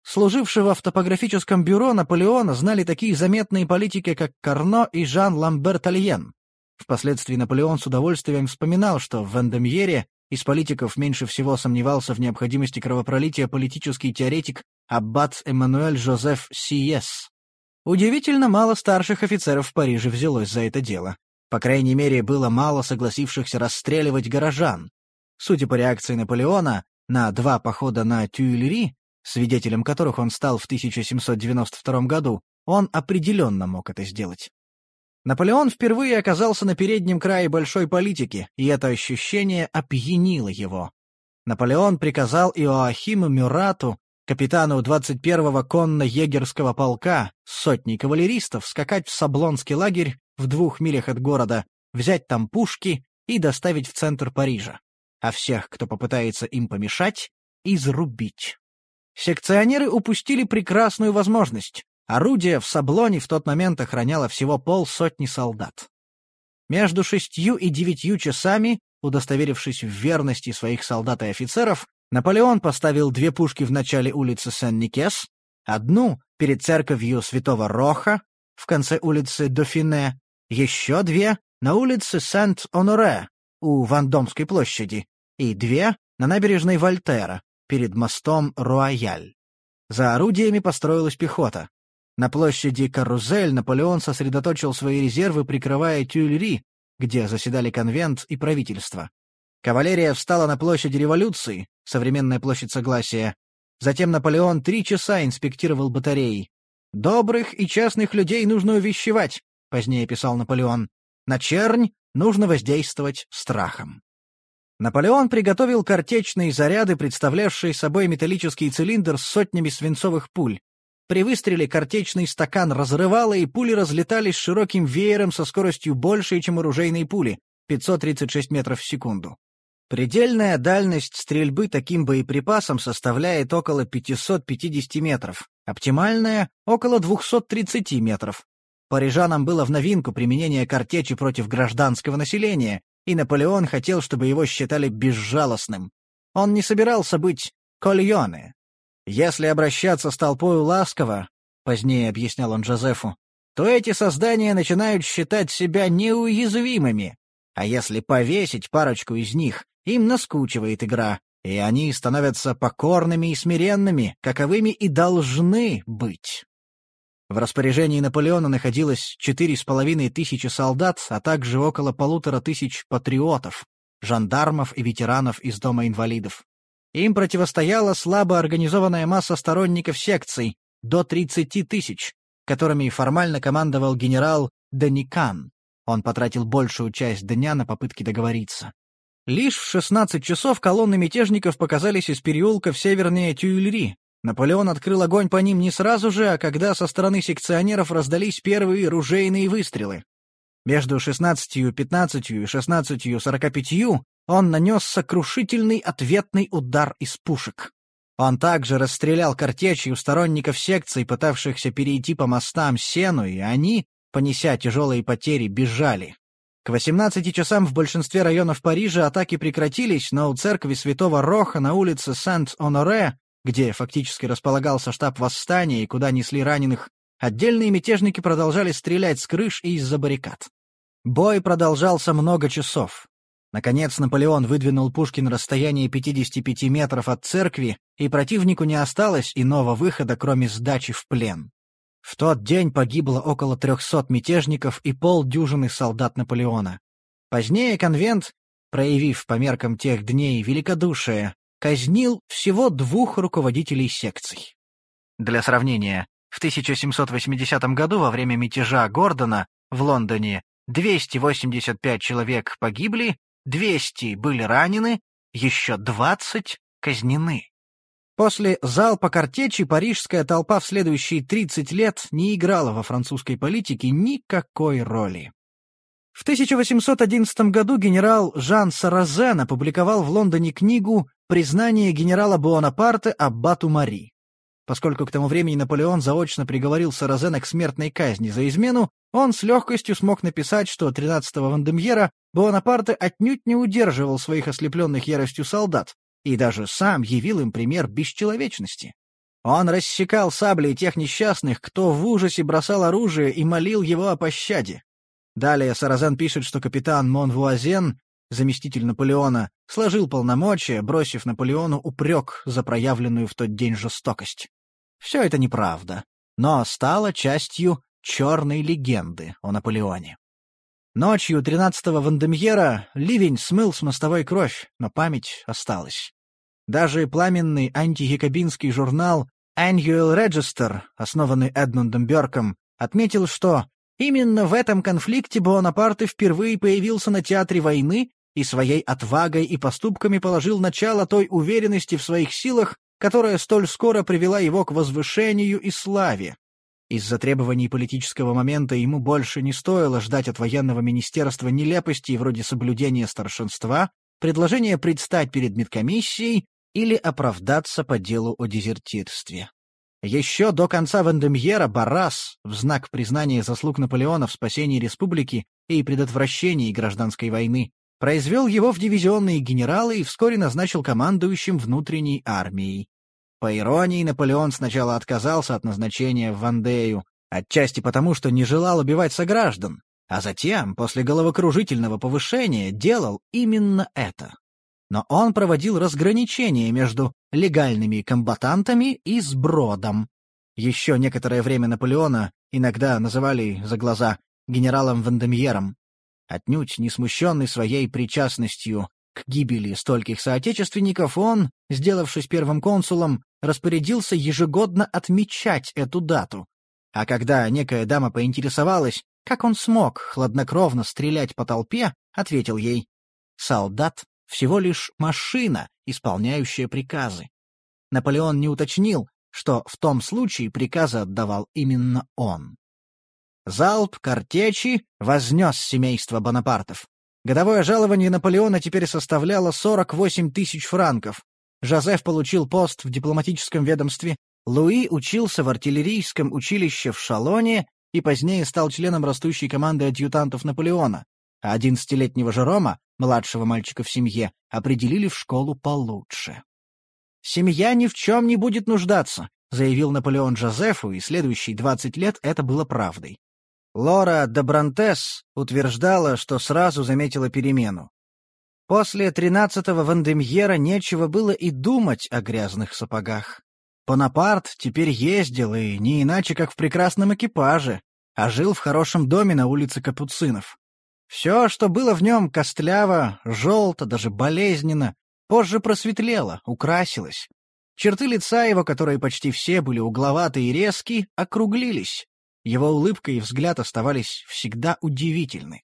Служившего в топографическом бюро Наполеона знали такие заметные политики, как Карно и Жан Ламберт Альен. Впоследствии Наполеон с удовольствием вспоминал, что в Вендемьере из политиков меньше всего сомневался в необходимости кровопролития политический теоретик Аббат Эммануэль Жозеф Сиес. Удивительно мало старших офицеров в Париже взялось за это дело. По крайней мере, было мало согласившихся расстреливать горожан. Судя по реакции Наполеона на два похода на Тюильри, свидетелем которых он стал в 1792 году, он определенно мог это сделать. Наполеон впервые оказался на переднем крае большой политики, и это ощущение опьянило его. Наполеон приказал Иоахиму Мюрату, капитану 21-го конно-егерского полка, сотни кавалеристов, скакать в Саблонский лагерь в двух милях от города, взять там пушки и доставить в центр Парижа, а всех, кто попытается им помешать, изрубить. Секционеры упустили прекрасную возможность. Орудие в Саблоне в тот момент охраняло всего полсотни солдат. Между шестью и девятью часами, удостоверившись в верности своих солдат и офицеров, Наполеон поставил две пушки в начале улицы Сен-Никес, одну перед церковью Святого Роха, в конце улицы Дофине, еще две на улице Сент-Оноре у Вандомской площади и две на набережной Вольтера перед мостом Руаяль. За орудиями построилась пехота. На площади Карузель Наполеон сосредоточил свои резервы, прикрывая Тюильри, где заседали конвент и правительство. Кавалерия встала на площади революции, современная площадь Согласия. Затем Наполеон три часа инспектировал батареи. «Добрых и честных людей нужно увещевать», — позднее писал Наполеон. «На чернь нужно воздействовать страхом». Наполеон приготовил картечные заряды, представлявшие собой металлический цилиндр с сотнями свинцовых пуль. При выстреле картечный стакан разрывало, и пули разлетались широким веером со скоростью большей, чем оружейные пули — 536 метров в секунду. Предельная дальность стрельбы таким боеприпасом составляет около 550 метров, оптимальная — около 230 метров. Парижанам было в новинку применение картечи против гражданского населения, и Наполеон хотел, чтобы его считали безжалостным. Он не собирался быть кольоне, если обращаться с толпой ласково, позднее объяснял он Джозефу, то эти создания начинают считать себя неуязвимыми, а если повесить парочку из них, им наскучивает игра, и они становятся покорными и смиренными, каковыми и должны быть. В распоряжении Наполеона находилось четыре с половиной тысячи солдат, а также около полутора тысяч патриотов, жандармов и ветеранов из Дома инвалидов. Им противостояла слабо организованная масса сторонников секций, до 30 тысяч, которыми формально командовал генерал Даникан. Он потратил большую часть дня на попытки договориться. Лишь в 16 часов колонны мятежников показались из переулка в севернее Тюильри. Наполеон открыл огонь по ним не сразу же, а когда со стороны секционеров раздались первые ружейные выстрелы. Между 16.15 и 16.45 он нанес сокрушительный ответный удар из пушек. Он также расстрелял картечью сторонников секций, пытавшихся перейти по мостам Сену, и они, понеся тяжелые потери, бежали. К 18 часам в большинстве районов Парижа атаки прекратились, но у церкви Святого Роха на улице Сент-Оноре, где фактически располагался штаб восстания и куда несли раненых, отдельные мятежники продолжали стрелять с крыш и из-за баррикад. Бой продолжался много часов. Наконец Наполеон выдвинул пушки на расстояние 55 метров от церкви, и противнику не осталось иного выхода, кроме сдачи в плен. В тот день погибло около 300 мятежников и полдюжины солдат Наполеона. Позднее конвент, проявив по меркам тех дней великодушие, казнил всего двух руководителей секций. Для сравнения, в 1780 году во время мятежа Гордона в Лондоне 285 человек погибли, 200 были ранены, еще 20 казнены. После залпа картечи парижская толпа в следующие 30 лет не играла во французской политике никакой роли. В 1811 году генерал Жан Саразен опубликовал в Лондоне книгу «Признание генерала Буонапарте Аббату Мари». Поскольку к тому времени Наполеон заочно приговорил Саразена к смертной казни за измену, он с легкостью смог написать, что 13-го Вандемьера Буонапарте отнюдь не удерживал своих ослепленных яростью солдат и даже сам явил им пример бесчеловечности. Он рассекал саблей тех несчастных, кто в ужасе бросал оружие и молил его о пощаде. Далее Саразан пишет, что капитан Монвуазен, заместитель Наполеона, сложил полномочия, бросив Наполеону упрек за проявленную в тот день жестокость. Все это неправда, но стало частью черной легенды о Наполеоне. Ночью 13-го Вандемьера ливень смыл с мостовой кровь, но память осталась. Даже пламенный антиякобинский журнал Annual Register, основанный Эдмундом Бёрком, отметил, что именно в этом конфликте Буонапарте впервые появился на театре войны и своей отвагой и поступками положил начало той уверенности в своих силах, которая столь скоро привела его к возвышению и славе. Из-за требований политического момента ему больше не стоило ждать от военного министерства нелепостей вроде соблюдения старшинства, предложения предстать перед медкомиссией или оправдаться по делу о дезертирстве. Еще до конца Вандемьера Баррас, в знак признания заслуг Наполеона в спасении республики и предотвращении гражданской войны, произвел его в дивизионные генералы и вскоре назначил командующим внутренней армией. По иронии, Наполеон сначала отказался от назначения в Вандею, отчасти потому, что не желал убивать сограждан, а затем, после головокружительного повышения, делал именно это. Но он проводил разграничение между легальными комбатантами и сбродом. Еще некоторое время Наполеона иногда называли за глаза генералом Вандемьером. Отнюдь не смущенный своей причастностью к гибели стольких соотечественников, он, сделавшись первым консулом, распорядился ежегодно отмечать эту дату. А когда некая дама поинтересовалась, как он смог хладнокровно стрелять по толпе, ответил ей, «Солдат — всего лишь машина, исполняющая приказы». Наполеон не уточнил, что в том случае приказы отдавал именно он. Залп картечи вознес семейство Бонапартов. Годовое жалование Наполеона теперь составляло 48 тысяч франков. Жозеф получил пост в дипломатическом ведомстве, Луи учился в артиллерийском училище в Шалоне и позднее стал членом растущей команды адъютантов Наполеона, а одиннадцатилетнего Жерома, младшего мальчика в семье, определили в школу получше. «Семья ни в чем не будет нуждаться», — заявил Наполеон Жозефу, и следующие 20 лет это было правдой. Лора Добрантес утверждала, что сразу заметила перемену. После тринадцатого Вандемьера нечего было и думать о грязных сапогах. Бонапарт теперь ездил, и не иначе, как в прекрасном экипаже, а жил в хорошем доме на улице Капуцинов. Все, что было в нем костляво, желто, даже болезненно, позже просветлело, украсилось. Черты лица его, которые почти все были угловатые и резкие, округлились. Его улыбка и взгляд оставались всегда удивительны.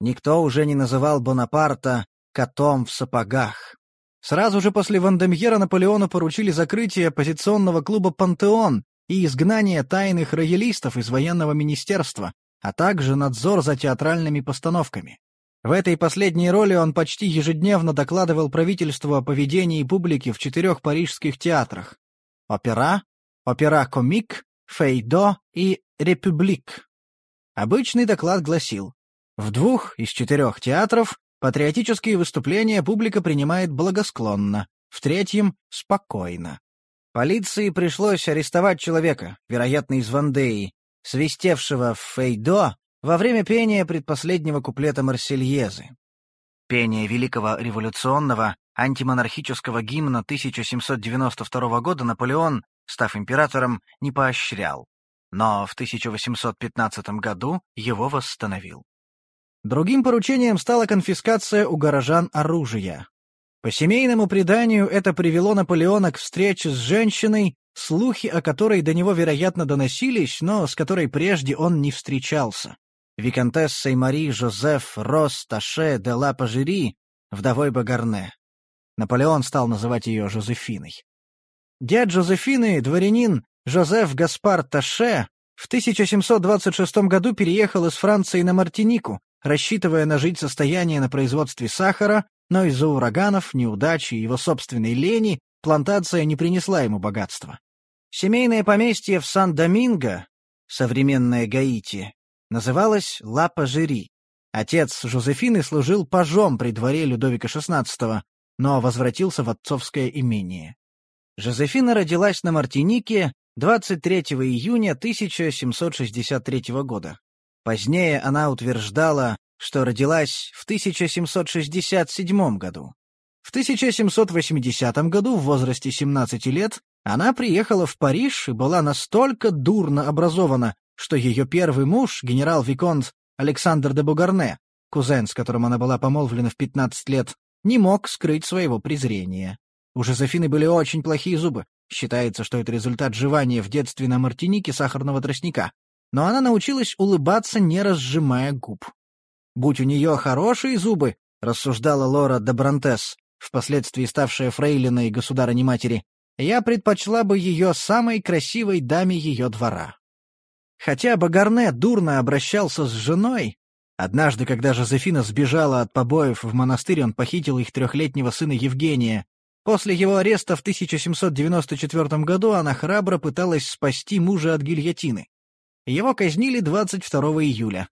Никто уже не называл Бонапарта «котом в сапогах». Сразу же после Вандемьера Наполеону поручили закрытие оппозиционного клуба «Пантеон» и изгнание тайных роялистов из военного министерства, а также надзор за театральными постановками. В этой последней роли он почти ежедневно докладывал правительству о поведении публики в четырех парижских театрах — «Опера», «Опера-комик», «Фейдо» и «Републик». Обычный доклад гласил, в двух из четырех театров патриотические выступления публика принимает благосклонно, в третьем — спокойно. Полиции пришлось арестовать человека, вероятно, из Вандеи, свистевшего в Фейдо во время пения предпоследнего куплета Марсельезы. Пение великого революционного антимонархического гимна 1792 года Наполеон, став императором, не поощрял, но в 1815 году его восстановил. Другим поручением стала конфискация у горожан оружия. По семейному преданию это привело Наполеона к встрече с женщиной, слухи о которой до него, вероятно, доносились, но с которой прежде он не встречался. Викантессой Мари Жозеф Рос Таше де ла Пажери, вдовой Багарне. Наполеон стал называть ее Жозефиной. Дед Жозефины, дворянин Жозеф Гаспар Таше, в 1726 году переехал из Франции на Мартинику, рассчитывая нажить состояние на производстве сахара, но из-за ураганов, неудачи и его собственной лени плантация не принесла ему богатства. Семейное поместье в Сан-Доминго, современное Гаити, называлась Ла-Пажери. Отец Жозефины служил пажом при дворе Людовика XVI, но возвратился в отцовское имение. Жозефина родилась на Мартинике 23 июня 1763 года. Позднее она утверждала, что родилась в 1767 году. В 1780 году, в возрасте 17 лет, она приехала в Париж и была настолько дурно образована, что ее первый муж, генерал-виконт Александр де Бугарне, кузен, с которым она была помолвлена в 15 лет, не мог скрыть своего презрения. У Жозефины были очень плохие зубы. Считается, что это результат жевания в детстве на Мартинике сахарного тростника. Но она научилась улыбаться, не разжимая губ. «Будь у нее хорошие зубы», — рассуждала Лора де Брантес, впоследствии ставшая фрейлиной государыни-матери, «я предпочла бы ее самой красивой даме ее двора». Хотя Багарне дурно обращался с женой, однажды, когда Жозефина сбежала от побоев в монастырь, он похитил их трехлетнего сына Евгения. После его ареста в 1794 году она храбро пыталась спасти мужа от гильотины. Его казнили 22 июля.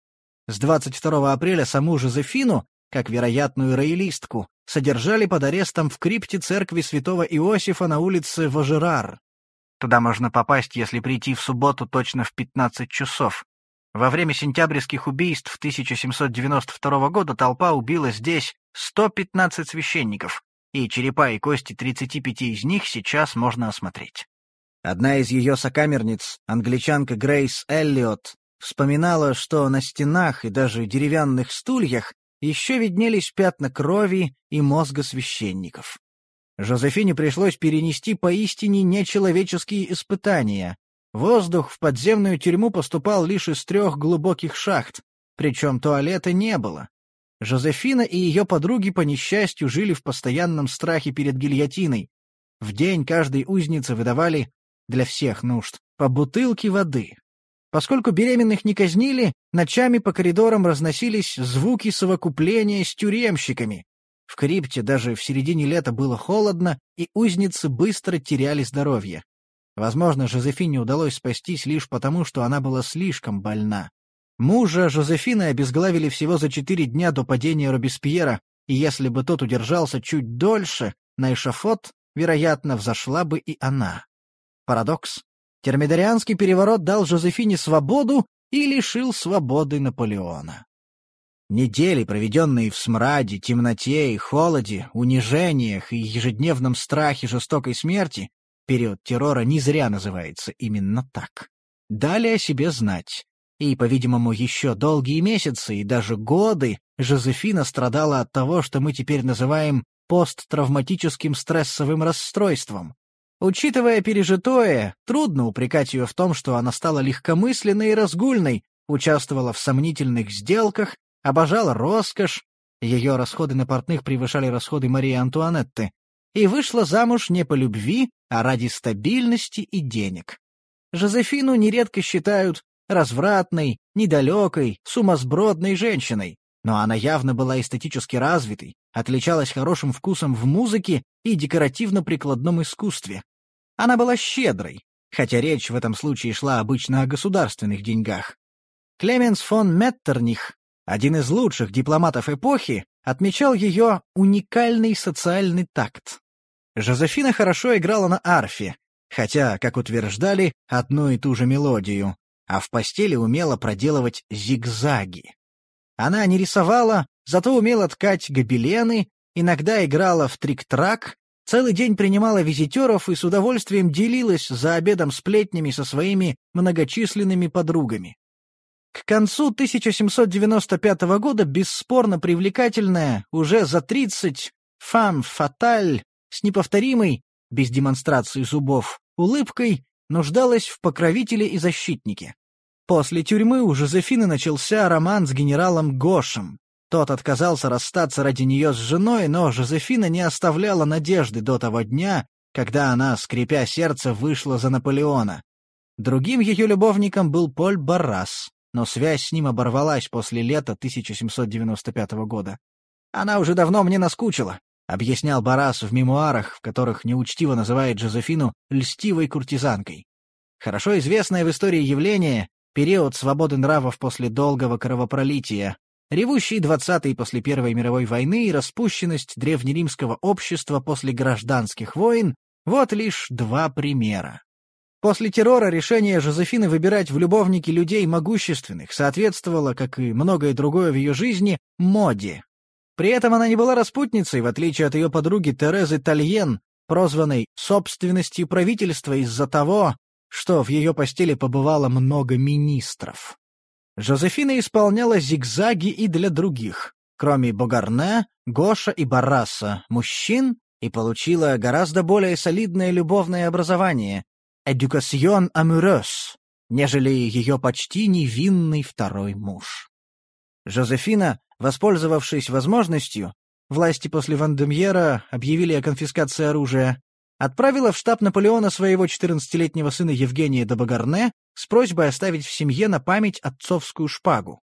С 22 апреля саму Жозефину, как вероятную роялистку, содержали под арестом в крипте церкви святого Иосифа на улице Важерар. Туда можно попасть, если прийти в субботу точно в 15 часов. Во время сентябрьских убийств 1792 года толпа убила здесь 115 священников, и черепа и кости 35 из них сейчас можно осмотреть. Одна из ее сокамерниц, англичанка Грейс Эллиот, вспоминала, что на стенах и даже деревянных стульях еще виднелись пятна крови и мозга священников. Жозефине пришлось перенести поистине нечеловеческие испытания. Воздух в подземную тюрьму поступал лишь из трех глубоких шахт, причем туалета не было. Жозефина и ее подруги по несчастью жили в постоянном страхе перед гильотиной. В день каждой узнице выдавали, для всех нужд, по бутылке воды. Поскольку беременных не казнили, ночами по коридорам разносились звуки совокупления с тюремщиками, в крипте даже в середине лета было холодно, и узницы быстро теряли здоровье. Возможно, Жозефине удалось спастись лишь потому, что она была слишком больна. Мужа Жозефины обезглавили всего за четыре дня до падения Робеспьера, и если бы тот удержался чуть дольше, на эшафот, вероятно, взошла бы и она. Парадокс. Термидорианский переворот дал Жозефине свободу и лишил свободы Наполеона. Недели, проведенные в смраде, темноте и холоде, унижениях и ежедневном страхе жестокой смерти, период террора не зря называется именно так, дали о себе знать. И, по-видимому, еще долгие месяцы и даже годы Жозефина страдала от того, что мы теперь называем посттравматическим стрессовым расстройством. Учитывая пережитое, трудно упрекать ее в том, что она стала легкомысленной и разгульной, участвовала в сомнительных сделках обожала роскошь, ее расходы на портных превышали расходы Марии Антуанетты, и вышла замуж не по любви, а ради стабильности и денег. Жозефину нередко считают развратной, недалекой, сумасбродной женщиной, Но она явно была эстетически развитой, отличалась хорошим вкусом в музыке и декоративно-прикладном искусстве. Она была щедрой, хотя речь в этом случае шла обычно о государственных деньгах. Клеменс фон Меттерних, один из лучших дипломатов эпохи, отмечал ее уникальный социальный такт. Жозефина хорошо играла на арфе, хотя, как утверждали, одну и ту же мелодию, а в постели умела проделывать зигзаги. Она не рисовала, зато умела ткать гобелены, иногда играла в трик-трак, целый день принимала визитеров и с удовольствием делилась за обедом сплетнями со своими многочисленными подругами. К концу 1795 года бесспорно привлекательная, уже за 30, фам фаталь, с неповторимой, без демонстрации зубов, улыбкой, нуждалась в покровителе и защитнике. После тюрьмы у Жозефины начался роман с генералом Гошем. Тот отказался расстаться ради нее с женой, но Жозефина не оставляла надежды до того дня, когда она, скрипя сердце, вышла за Наполеона. Другим ее любовником был Поль Баррас, но связь с ним оборвалась после лета 1795 года. «Она уже давно мне наскучила», — объяснял Баррас в мемуарах, в которых неучтиво называет Жозефину «льстивой куртизанкой». Хорошо известное в истории явление, период свободы нравов после долгого кровопролития, ревущие двадцатые после Первой мировой войны и распущенность древнеримского общества после гражданских войн — вот лишь два примера. После террора решение Жозефины выбирать в любовники людей могущественных соответствовало, как и многое другое в ее жизни, моде. При этом она не была распутницей, в отличие от ее подруги Терезы Тальен, прозванной «собственностью правительства» из-за того, что в ее постели побывало много министров. Жозефина исполняла зигзаги и для других, кроме Богарне, Гоша и Барраса, мужчин, и получила гораздо более солидное любовное образование — «Education amoureuse», нежели ее почти невинный второй муж. Жозефина, воспользовавшись возможностью, власти после Вандемьера объявили о конфискации оружия, отправила в штаб Наполеона своего 14-летнего сына Евгения де Багарне с просьбой оставить в семье на память отцовскую шпагу.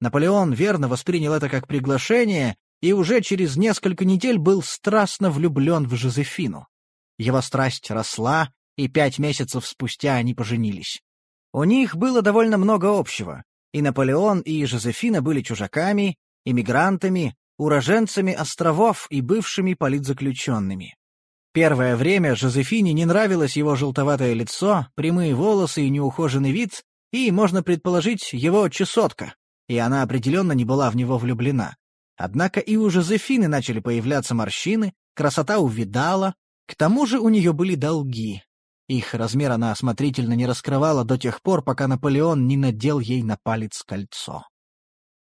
Наполеон верно воспринял это как приглашение и уже через несколько недель был страстно влюблен в Жозефину. Его страсть росла, и пять месяцев спустя они поженились. У них было довольно много общего. И Наполеон, и Жозефина были чужаками, иммигрантами, уроженцами островов и бывшими политзаключенными. Первое время Жозефине не нравилось его желтоватое лицо, прямые волосы и неухоженный вид, и, можно предположить, его чесотка, и она определенно не была в него влюблена. Однако и у Жозефины начали появляться морщины, красота увидала, к тому же у нее были долги. Их размер она осмотрительно не раскрывала до тех пор, пока Наполеон не надел ей на палец кольцо.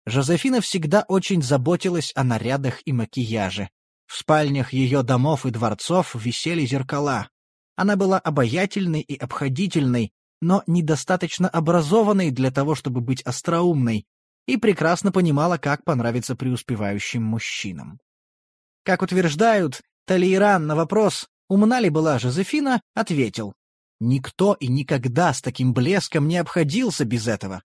Жозефина всегда очень заботилась о нарядах и макияже, в спальнях ее домов и дворцов висели зеркала. Она была обаятельной и обходительной, но недостаточно образованной для того, чтобы быть остроумной, и прекрасно понимала, как понравиться преуспевающим мужчинам. Как утверждают, Талейран на вопрос, умна ли была Жозефина, ответил, «Никто и никогда с таким блеском не обходился без этого».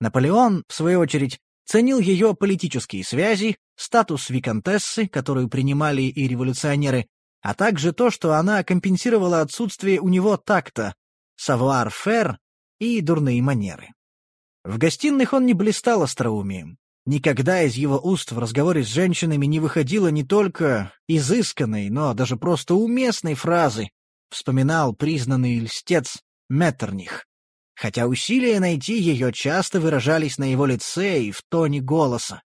Наполеон, в свою очередь, ценил ее политические связи, статус виконтессы, которую принимали и революционеры, а также то, что она компенсировала отсутствие у него такта, савуар-фер и дурные манеры. В гостиных он не блистал остроумием. Никогда из его уст в разговоре с женщинами не выходило не только изысканной, но даже просто уместной фразы, вспоминал признанный льстец Меттерних хотя усилия найти ее часто выражались на его лице и в тоне голоса.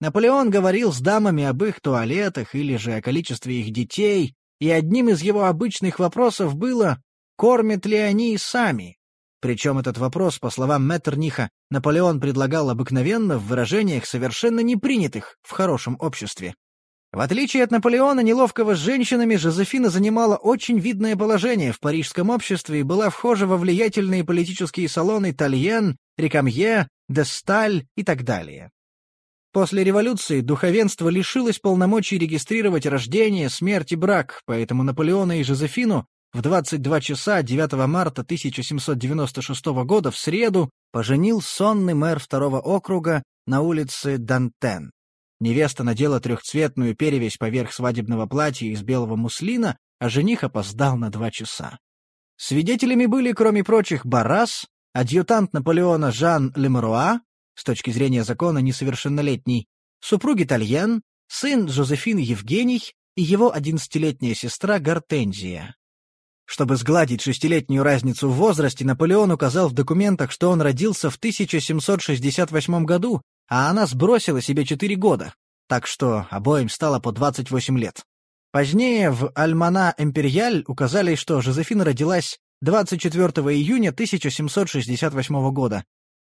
Наполеон говорил с дамами об их туалетах или же о количестве их детей, и одним из его обычных вопросов было, кормят ли они сами. Причем этот вопрос, по словам Меттерниха, Наполеон предлагал обыкновенно в выражениях, совершенно не принятых в хорошем обществе. В отличие от Наполеона, неловкого с женщинами, Жозефина занимала очень видное положение в парижском обществе и была вхожа во влиятельные политические салоны Тальен, Рекамье, Десталь и так далее. После революции духовенство лишилось полномочий регистрировать рождение, смерть и брак, поэтому Наполеона и Жозефину в 22 часа 9 марта 1796 года в среду поженил сонный мэр второго округа на улице Дантен. Невеста надела трехцветную перевязь поверх свадебного платья из белого муслина, а жених опоздал на два часа. Свидетелями были, кроме прочих, Барас, адъютант Наполеона Жан Лемеруа, с точки зрения закона несовершеннолетний, супруг Итальян, сын Жозефин Евгений и его одиннадцатилетняя сестра Гортензия. Чтобы сгладить шестилетнюю разницу в возрасте, Наполеон указал в документах, что он родился в 1768 году, а она сбросила себе четыре года, так что обоим стало по 28 лет. Позднее в «Альмана Империаль» указали, что Жозефина родилась 24 июня 1768 года.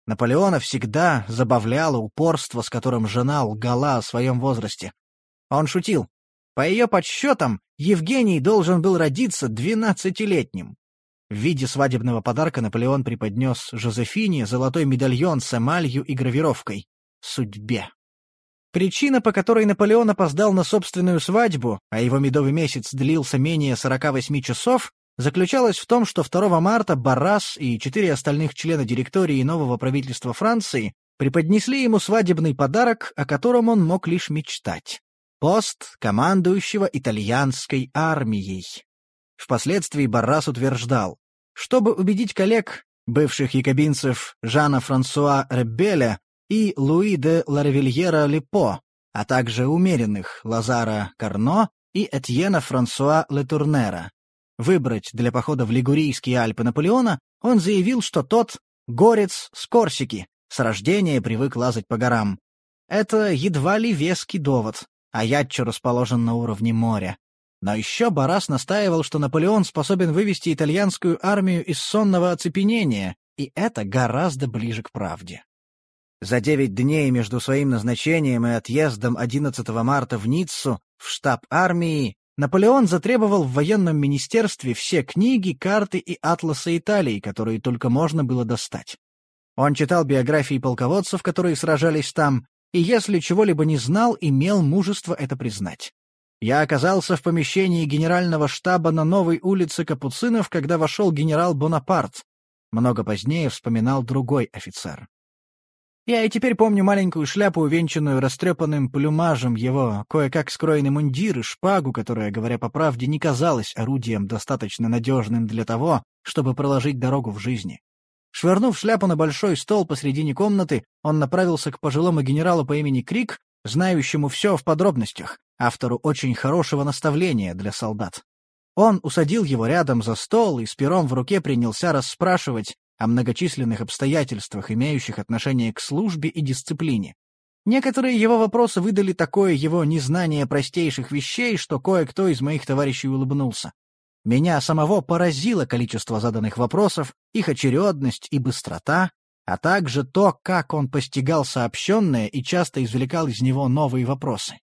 Наполеона всегда забавляло упорство, с которым жена лгала о своем возрасте. Он шутил. По ее подсчетам, Евгений должен был родиться двенадцатилетним. В виде свадебного подарка Наполеон преподнес Жозефине золотой медальон с эмалью и гравировкой «Судьбе». Причина, по которой Наполеон опоздал на собственную свадьбу, а его медовый месяц длился менее 48 часов, заключалась в том, что 2 марта Баррас и четыре остальных члена директории нового правительства Франции преподнесли ему свадебный подарок, о котором он мог лишь мечтать. Пост командующего итальянской армией. Впоследствии Баррас утверждал, чтобы убедить коллег, бывших якобинцев Жана Франсуа Ребеля и Луи де Ларвильера Лепо, а также умеренных Лазара Карно и Этьена Франсуа Летурнера. Выбрать для похода в Лигурийские Альпы Наполеона, он заявил, что тот — горец с Корсики, с рождения привык лазать по горам. Это едва ли веский довод, а Ятчо расположен на уровне моря. Но еще Барас настаивал, что Наполеон способен вывести итальянскую армию из сонного оцепенения, и это гораздо ближе к правде. За девять дней между своим назначением и отъездом 11 марта в Ниццу в штаб армии Наполеон затребовал в военном министерстве все книги, карты и атласы Италии, которые только можно было достать. Он читал биографии полководцев, которые сражались там, и если чего-либо не знал, имел мужество это признать. Я оказался в помещении генерального штаба на новой улице Капуцинов, когда вошел генерал Бонапарт. Много позднее вспоминал другой офицер. Я и теперь помню маленькую шляпу, увенчанную растрепанным плюмажем его, кое-как скроенный мундир и шпагу, которая, говоря по правде, не казалась орудием достаточно надежным для того, чтобы проложить дорогу в жизни. Швырнув шляпу на большой стол посредине комнаты, он направился к пожилому генералу по имени Крик, знающему все в подробностях, автору очень хорошего наставления для солдат. Он усадил его рядом за стол и с пером в руке принялся расспрашивать, о многочисленных обстоятельствах, имеющих отношение к службе и дисциплине. Некоторые его вопросы выдали такое его незнание простейших вещей, что кое-кто из моих товарищей улыбнулся. Меня самого поразило количество заданных вопросов, их очередность и быстрота, а также то, как он постигал сообщенное и часто извлекал из него новые вопросы.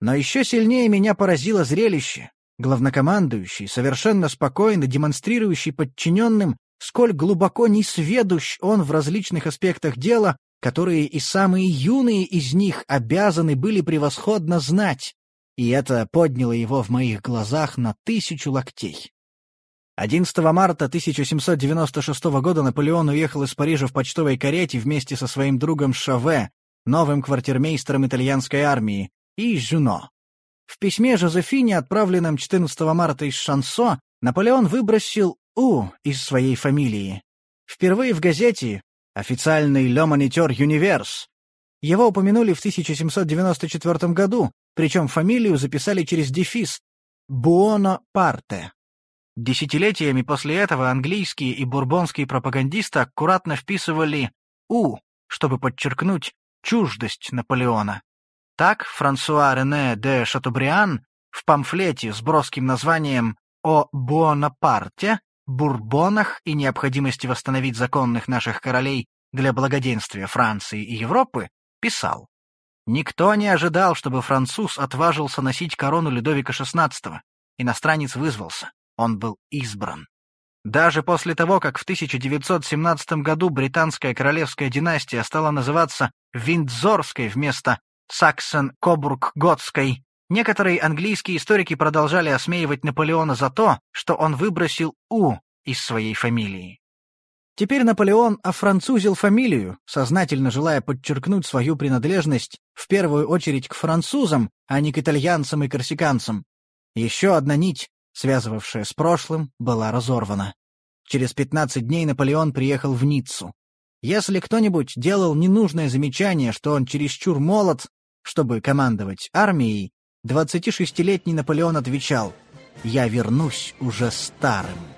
Но еще сильнее меня поразило зрелище. Главнокомандующий, совершенно спокойно демонстрирующий подчиненным, сколь глубоко несведущ он в различных аспектах дела, которые и самые юные из них обязаны были превосходно знать, и это подняло его в моих глазах на тысячу локтей. 11 марта 1796 года Наполеон уехал из Парижа в почтовой карете вместе со своим другом Шаве, новым квартирмейстером итальянской армии, и Жюно. В письме Жозефине, отправленном 14 марта из Шансо, Наполеон выбросил «у» из своей фамилии. Впервые в газете, официальный «Le Moniteur Universe», его упомянули в 1794 году, причем фамилию записали через дефис «Буоно Парте». Десятилетиями после этого английские и бурбонские пропагандисты аккуратно вписывали «у», чтобы подчеркнуть чуждость Наполеона. Так Франсуа Рене де Шатобриан в памфлете с броским названием «О Буонапарте» Бурбонах и необходимости восстановить законных наших королей для благоденствия Франции и Европы, писал. Никто не ожидал, чтобы француз отважился носить корону Людовика XVI. Иностранец вызвался. Он был избран. Даже после того, как в 1917 году британская королевская династия стала называться Виндзорской вместо Саксен-Кобург-Готской, Некоторые английские историки продолжали осмеивать Наполеона за то, что он выбросил «у» из своей фамилии. Теперь Наполеон офранцузил фамилию, сознательно желая подчеркнуть свою принадлежность в первую очередь к французам, а не к итальянцам и корсиканцам. Еще одна нить, связывавшая с прошлым, была разорвана. Через 15 дней Наполеон приехал в Ниццу. Если кто-нибудь делал ненужное замечание, что он чересчур молод, чтобы командовать армией, 26-летний Наполеон отвечал «Я вернусь уже старым».